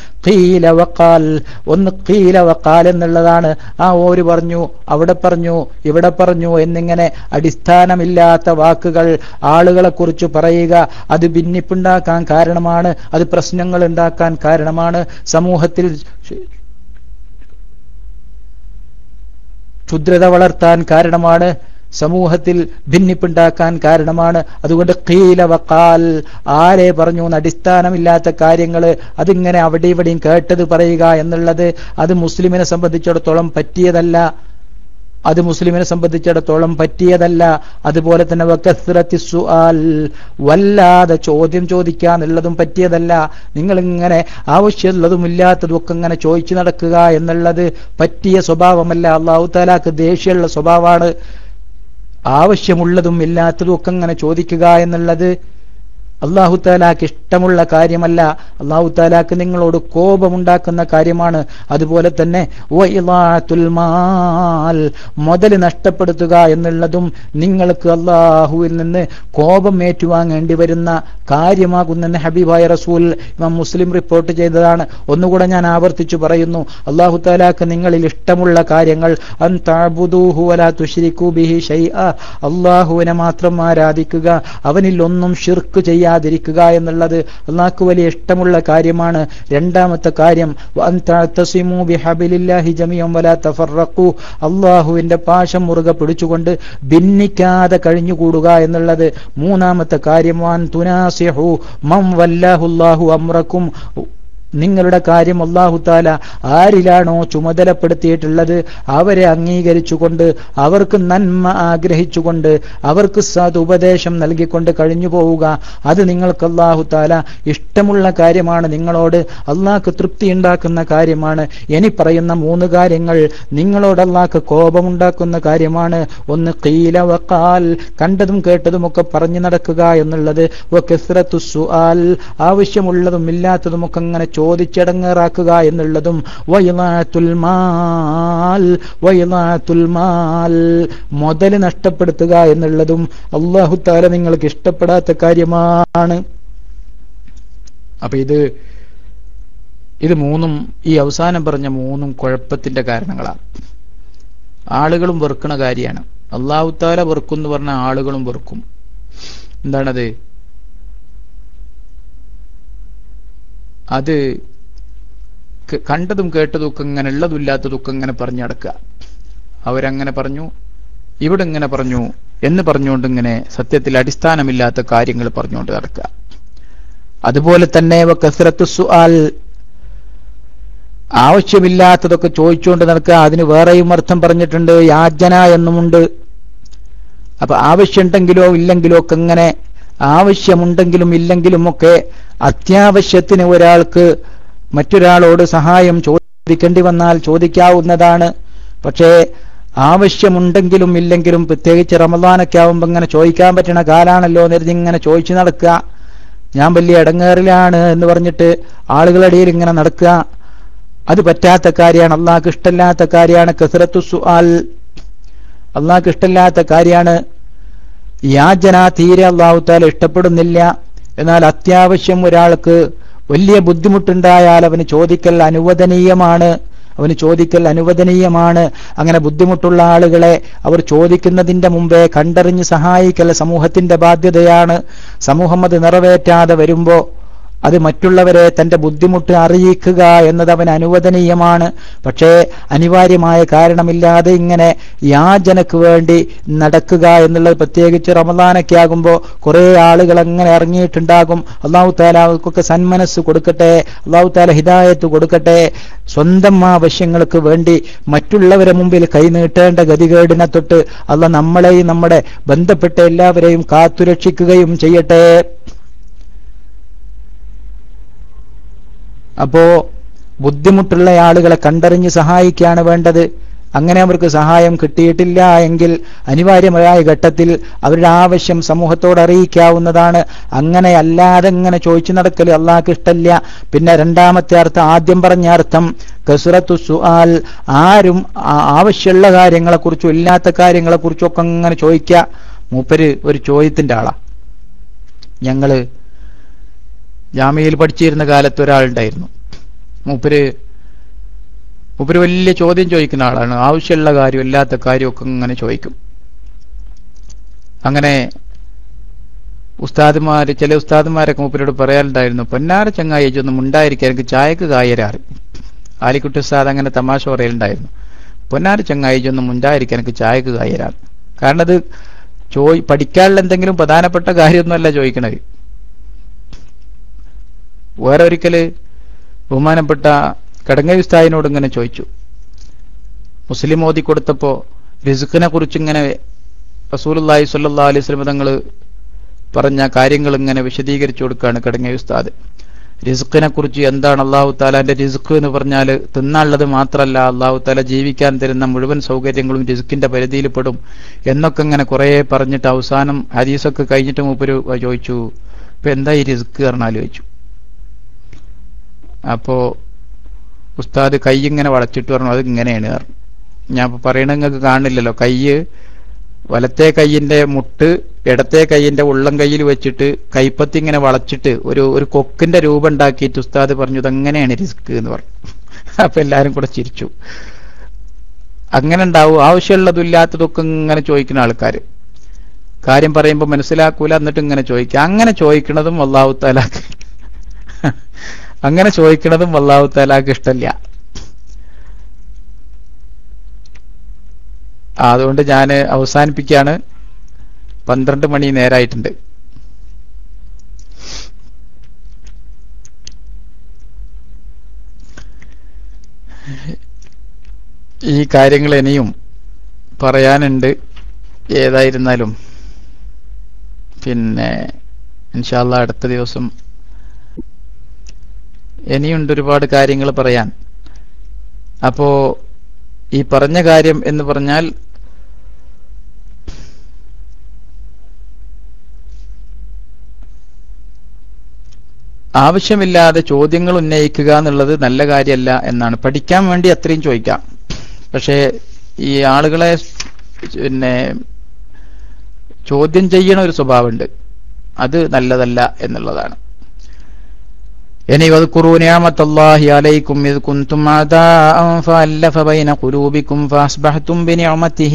A: ഒന്ന് വഖാൽ ഖീല എന്നുള്ളതാണ്. ആ ഓര് പറഞ്ഞു അവിടെ പറഞ്ഞു ഇവിടെ പറഞ്ഞു എന്നിങ്ങനെ അടിസ്ഥാനമില്ലാത്ത വാക്കുകൾ ആളുകളെ കുറിച്ച് പറയുക അത് ഭിന്നിപ്പുണ്ടാക്കാൻ കാരണമാണ് അത് പ്രശ്നങ്ങൾ ഉണ്ടാക്കാൻ കാരണമാണ്. സമൂഹത്തിൽ ക്ഷുദ്രത വളർത്താൻ കാരണമാണ്. സമൂഹത്തിൽ ഭിന്നിപ്പുണ്ടാക്കാൻ കാരണമാണ്. അതുകൊണ്ട് കീല വക്കാൽ ആരെ പറഞ്ഞു അടിസ്ഥാനമില്ലാത്ത കാര്യങ്ങൾ അതിങ്ങനെ അവിടെ ഇവിടെയും കേട്ടത് പറയുക എന്നുള്ളത് അത് മുസ്ലിമിനെ സംബന്ധിച്ചിടത്തോളം പറ്റിയതല്ല. അത് മുസ്ലിമിനെ സംബന്ധിച്ചിടത്തോളം പറ്റിയതല്ല. അതുപോലെ തന്നെ വക്കസ്രത്തി സുആൽ വല്ലാതെ ചോദ്യം ചോദിക്കാന്നുള്ളതും പറ്റിയതല്ല. നിങ്ങൾ ഇങ്ങനെ ആവശ്യമുള്ളതും ഇല്ലാത്തതും ഒക്കെ ഇങ്ങനെ ചോദിച്ചു നടക്കുക എന്നുള്ളത് പറ്റിയ സ്വഭാവമല്ല. അള്ളാഹു താലാക്ക് ദേഷ്യമുള്ള സ്വഭാവമാണ്. ആവശ്യമുള്ളതും ഇല്ലാത്തതും ഒക്കെ അങ്ങനെ ചോദിക്കുക എന്നുള്ളത് അള്ളാഹു താലാക്ക് ഇഷ്ടമുള്ള കാര്യമല്ല. അള്ളാഹു താലാക്ക് നിങ്ങളോട് കോപമുണ്ടാക്കുന്ന കാര്യമാണ്. അതുപോലെ തന്നെ മുതൽ നഷ്ടപ്പെടുത്തുക എന്നുള്ളതും നിങ്ങൾക്ക് അള്ളാഹുവിൽ നിന്ന് കോപം ഏറ്റുവാങ്ങേണ്ടി വരുന്ന കാര്യമാകുന്നെന്ന് ഹബീബായ റസൂൽ ഇമാം മുസ്ലിം റിപ്പോർട്ട് ചെയ്തതാണ്. ഒന്നുകൂടെ ഞാൻ ആവർത്തിച്ചു പറയുന്നു. അള്ളാഹു താലാക്ക് നിങ്ങളിൽ ഇഷ്ടമുള്ള കാര്യങ്ങൾ ബിഹി അള്ളാഹുവിനെ മാത്രം ആരാധിക്കുക. അവനിൽ ഒന്നും ഷിർക്ക് ചെയ്യാതിരിക്കുക എന്നുള്ളത് അള്ളാഹ്ക്ക് വലിയ ഇഷ്ടമുള്ള കാര്യമാണ്. രണ്ടാമത്തെ കാര്യം അള്ളാഹുവിന്റെ പാശം മുറുകെ പിടിച്ചുകൊണ്ട് ഭിന്നിക്കാതെ കഴിഞ്ഞുകൂടുക എന്നുള്ളത് മൂന്നാമത്തെ കാര്യം. വാൻ തുനാസിഹു മം വല്ലാഹുല്ലാഹു അമ്രക്കും നിങ്ങളുടെ കാര്യം അള്ളാഹുത്താല ആരിലാണോ ചുമതലപ്പെടുത്തിയിട്ടുള്ളത് അവരെ അംഗീകരിച്ചുകൊണ്ട് അവർക്ക് നന്മ ആഗ്രഹിച്ചുകൊണ്ട് അവർക്ക് സതുപദേശം നൽകിക്കൊണ്ട് കഴിഞ്ഞു പോവുക. അത് നിങ്ങൾക്ക് അള്ളാഹുത്താല ഇഷ്ടമുള്ള കാര്യമാണ്. നിങ്ങളോട് അള്ളാഹ്ക്ക് തൃപ്തി ഉണ്ടാക്കുന്ന കാര്യമാണ്. ഇനി പറയുന്ന മൂന്ന് കാര്യങ്ങൾ നിങ്ങളോട് അള്ളാഹ്ക്ക് കോപമുണ്ടാക്കുന്ന കാര്യമാണ്. ഒന്ന് കീല വക്കാൽ കണ്ടതും കേട്ടതും ഒക്കെ പറഞ്ഞു നടക്കുക എന്നുള്ളത്. ആവശ്യമുള്ളതും ഇല്ലാത്തതും ഒക്കെ അങ്ങനെ ചോദിച്ചടങ്ങേറാക്കുക എന്നുള്ളതും മുതൽ നഷ്ടപ്പെടുത്തുക എന്നുള്ളതും അള്ളാഹു താല നിങ്ങൾക്ക് ഇഷ്ടപ്പെടാത്ത കാര്യമാണ്. അപ്പൊ ഇത് ഇത് മൂന്നും ഈ അവസാനം പറഞ്ഞ മൂന്നും കുഴപ്പത്തിന്റെ കാരണങ്ങളാണ്. ആളുകളും വെറുക്കണ കാര്യമാണ്. അള്ളാഹുത്താല വെറുക്കും എന്ന് പറഞ്ഞ ആളുകളും വെറുക്കും. എന്താണത്? അത് കണ്ടതും കേട്ടതും ഒക്കെ ഇങ്ങനെ ഉള്ളതും ഇല്ലാത്തതും ഒക്കെ ഇങ്ങനെ പറഞ്ഞു നടക്കുക. അവരങ്ങനെ പറഞ്ഞു ഇവിടെ ഇങ്ങനെ പറഞ്ഞു എന്ന് പറഞ്ഞുകൊണ്ട് ഇങ്ങനെ സത്യത്തിൽ അടിസ്ഥാനമില്ലാത്ത കാര്യങ്ങൾ പറഞ്ഞുകൊണ്ട് നടക്കുക. അതുപോലെ തന്നെ സുആൽ ആവശ്യമില്ലാത്തതൊക്കെ ചോദിച്ചുകൊണ്ട് നടക്കുക. അതിന് വേറെയും അർത്ഥം പറഞ്ഞിട്ടുണ്ട്. യാചന എന്നുമുണ്ട്. അപ്പൊ ആവശ്യമുണ്ടെങ്കിലോ ഇല്ലെങ്കിലോ ഒക്കെ ഇങ്ങനെ ആവശ്യമുണ്ടെങ്കിലും ഇല്ലെങ്കിലുമൊക്കെ അത്യാവശ്യത്തിന് ഒരാൾക്ക് മറ്റൊരാളോട് സഹായം ചോദിക്കേണ്ടി വന്നാൽ ചോദിക്കാവുന്നതാണ്. പക്ഷേ ആവശ്യമുണ്ടെങ്കിലും ഇല്ലെങ്കിലും പ്രത്യേകിച്ച് റമദാനൊക്കെ ആവുമ്പോൾ ഇങ്ങനെ ചോദിക്കാൻ പറ്റണ കാലാണല്ലോ എന്നിരുന്ന് ഇങ്ങനെ ചോദിച്ചു നടക്കുക. ഞാൻ വലിയ ഇടങ്ങേറിലാണ് എന്ന് പറഞ്ഞിട്ട് ആളുകളിടയിൽ ഇങ്ങനെ നടക്കുക. അത് പറ്റാത്ത കാര്യമാണ്. അള്ളാഹ്ക്ക് ഇഷ്ടമില്ലാത്ത കാര്യമാണ്. കസരത്തു സുആൽ. അള്ളാഹ്ക്ക് ഇഷ്ടമില്ലാത്ത കാര്യമാണ്. യാചന തീരെ അള്ളാഹുത്താല ഇഷ്ടപ്പെടുന്നില്ല. എന്നാൽ അത്യാവശ്യം ഒരാൾക്ക് വലിയ ബുദ്ധിമുട്ടുണ്ടായാൽ അവന് ചോദിക്കൽ അനുവദനീയമാണ്. അവന് ചോദിക്കൽ അനുവദനീയമാണ്. അങ്ങനെ ബുദ്ധിമുട്ടുള്ള ആളുകളെ അവർ ചോദിക്കുന്നതിന്റെ മുമ്പേ കണ്ടറിഞ്ഞ് സഹായിക്കൽ സമൂഹത്തിന്റെ ബാധ്യതയാണ്. സമൂഹം അത് നിറവേറ്റാതെ വരുമ്പോ അത് മറ്റുള്ളവരെ തന്റെ ബുദ്ധിമുട്ട് അറിയിക്കുക എന്നത് അവൻ അനുവദനീയമാണ്. പക്ഷേ അനിവാര്യമായ കാരണമില്ലാതെ ഇങ്ങനെ യാചനക്ക് വേണ്ടി നടക്കുക എന്നുള്ളത് പ്രത്യേകിച്ച് റമദാനൊക്കെ ആകുമ്പോൾ കുറെ ആളുകൾ അങ്ങനെ ഇറങ്ങിയിട്ടുണ്ടാകും. അള്ളാഹു താല അവർക്കൊക്കെ സന്മനസ് കൊടുക്കട്ടെ അള്ളാഹു താല ഹിദായത്ത് കൊടുക്കട്ടെ. സ്വന്തം ആവശ്യങ്ങൾക്ക് വേണ്ടി മറ്റുള്ളവരെ മുമ്പിൽ കൈനീട്ടേണ്ട ഗതികേടിനെ തൊട്ട് അല്ല നമ്മളെയും നമ്മുടെ ബന്ധപ്പെട്ട എല്ലാവരെയും കാത്തുരക്ഷിക്കുകയും ചെയ്യട്ടെ. അപ്പോ ബുദ്ധിമുട്ടുള്ള ആളുകളെ കണ്ടറിഞ്ഞ് സഹായിക്കുകയാണ് വേണ്ടത്. അങ്ങനെ അവർക്ക് സഹായം കിട്ടിയിട്ടില്ല എങ്കിൽ അനിവാര്യമായ ഘട്ടത്തിൽ അവരുടെ ആവശ്യം സമൂഹത്തോട് അറിയിക്കാവുന്നതാണ്. അങ്ങനെ അല്ലാതെ ഇങ്ങനെ ചോദിച്ചു നടക്കൽ അള്ളാഹ്ക്ക് ഇഷ്ടമില്ല പിന്നെ രണ്ടാമത്തെ അർത്ഥം ആദ്യം പറഞ്ഞ അർത്ഥം കസുറത്തു സുആൽ ആരും ആവശ്യമുള്ള കാര്യങ്ങളെക്കുറിച്ചും ഇല്ലാത്ത കാര്യങ്ങളെക്കുറിച്ചും ഒക്കെ അങ്ങനെ ചോദിക്കുക മൂപ്പര് ഒരു ചോദ്യത്തിന്റെ ആളാ. ഞങ്ങൾ ജാമ്യയിൽ പഠിച്ചിരുന്ന കാലത്ത് ഒരാളുണ്ടായിരുന്നു. മൂപ്പര് മൂപ്പര് വലിയ ചോദ്യം ചോദിക്കുന്ന ആളാണ്. ആവശ്യമുള്ള കാര്യം ഇല്ലാത്ത കാര്യമൊക്കെ ഇങ്ങനെ ചോദിക്കും. അങ്ങനെ ഉസ്താദുമാര് ചില ഉസ്താദുമാരൊക്കെ മൂപ്പരോട് പറയാനുണ്ടായിരുന്നു പൊന്നാര ചങ്ങായി ഒന്നും ഉണ്ടായിരിക്കാൻ എനിക്ക് ചായക്ക് കായരാറ്. ആലിക്കുട്ടി ഉസ്താദ് അങ്ങനെ തമാശ പറയലുണ്ടായിരുന്നു. പൊന്നാര ചങ്ങായി ഒന്നും ഉണ്ടായിരിക്കാൻ എനിക്ക് ചായക്ക് കായരാറ്. കാരണം അത് ചോയ് പഠിക്കാനുള്ള എന്തെങ്കിലും പ്രധാനപ്പെട്ട കാര്യമൊന്നുമല്ല ചോദിക്കണത്. വേറെ ഒരിക്കൽ ബഹുമാനപ്പെട്ട കടങ്ങ ഉസ്താദിനോട് ഇങ്ങനെ ചോദിച്ചു. മുസ്ലിം ഓതി കൊടുത്തപ്പോ റിസുഖിനെ കുറിച്ച് ഇങ്ങനെ റസൂലുള്ളാഹി സല്ലാ അലൈഹി തങ്ങൾ പറഞ്ഞ കാര്യങ്ങൾ ഇങ്ങനെ വിശദീകരിച്ചു കൊടുക്കുകയാണ് കടങ്ങ ഉസ്താദ്. റിസുഖിനെ കുറിച്ച് എന്താണ് അള്ളാഹു താലാന്റെ റിസുഖ് എന്ന് പറഞ്ഞാൽ തിന്നാനുള്ളത് മാത്രമല്ല അള്ളാഹു താല ജീവിക്കാൻ തരുന്ന മുഴുവൻ സൗകര്യങ്ങളും റിസുഖിന്റെ പരിധിയിൽ പെടും എന്നൊക്കെ ഇങ്ങനെ കുറെ പറഞ്ഞിട്ട് അവസാനം ഹരീസൊക്കെ കഴിഞ്ഞിട്ട് മൂപ്പര് ചോദിച്ചു ഇപ്പൊ എന്താ ഈ റിസുഖ് പറഞ്ഞാൽ ചോദിച്ചു. അപ്പോ ഉസ്താദ് കൈ ഇങ്ങനെ വളച്ചിട്ട് പറഞ്ഞു അത് ഇങ്ങനെയാണ്. പറഞ്ഞു ഞാൻ ഇപ്പൊ പറയണ നിങ്ങൾക്ക് കാണില്ലല്ലോ. കൈ വലത്തെ കൈയിന്റെ മുട്ട് ഇടത്തെ കൈയിന്റെ ഉള്ളം കയ്യിൽ വെച്ചിട്ട് കൈപ്പത്തി ഇങ്ങനെ വളച്ചിട്ട് ഒരു ഒരു കൊക്കിന്റെ രൂപം ഉണ്ടാക്കിയിട്ട് ഉസ്താദ് പറഞ്ഞു ഇതെങ്ങനെയാണ് റിസ്ക്? എന്ന് പറഞ്ഞു. അപ്പൊ എല്ലാവരും കൂടെ ചിരിച്ചു. അങ്ങനെ ഉണ്ടാവും. ആവശ്യമുള്ളതും ഇല്ലാത്തതൊക്കെ ഇങ്ങനെ ചോദിക്കുന്ന ആൾക്കാർ കാര്യം പറയുമ്പോൾ മനസ്സിലാക്കൂല എന്നിട്ട് ഇങ്ങനെ ചോദിക്കുക അങ്ങനെ ചോദിക്കണതും അള്ളാഹു താലാക്ക് അങ്ങനെ ചോദിക്കണതും അള്ളാഹു താലാക്ക് ഇഷ്ടമല്ല അതുകൊണ്ട് ഞാൻ അവസാനിപ്പിക്കുകയാണ് പന്ത്രണ്ട് മണി നേരായിട്ടുണ്ട്. ഈ കാര്യങ്ങൾ ഇനിയും പറയാനുണ്ട്. ഏതായിരുന്നാലും. പിന്നെ ഇൻഷാല്ല അടുത്ത ദിവസം ഇനിയുണ്ട് ഒരുപാട് കാര്യങ്ങൾ പറയാൻ. അപ്പോ ഈ പറഞ്ഞ കാര്യം എന്ന് പറഞ്ഞാൽ ആവശ്യമില്ലാതെ ചോദ്യങ്ങൾ ഉന്നയിക്കുക എന്നുള്ളത് നല്ല കാര്യമല്ല എന്നാണ്. പഠിക്കാൻ വേണ്ടി അത്രയും ചോദിക്കാം. പക്ഷേ ഈ ആളുകളെ പിന്നെ ചോദ്യം ചെയ്യണ ഒരു സ്വഭാവമുണ്ട്. അത് നല്ലതല്ല എന്നുള്ളതാണ്. يعني واذكروا نعمة الله عليكم إذ كنتم أعداء فألف بين قلوبكم فأصبحتم بنعمته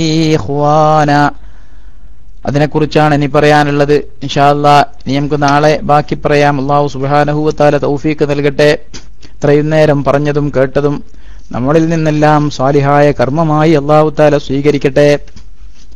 A: അതിനെക്കുറിച്ചാണ് ഇനി പറയാനുള്ളത്. ഇൻഷാല്ല ഇനി നമുക്ക് നാളെ ബാക്കി പറയാം. അള്ളാഹു സുബാനഹുവത്താല തൗഫീക്ക് നൽകട്ടെ. ഇത്രയും നേരം പറഞ്ഞതും കേട്ടതും നമ്മളിൽ നിന്നെല്ലാം സ്വാലിഹായ കർമ്മമായി അള്ളാഹുത്താല സ്വീകരിക്കട്ടെ.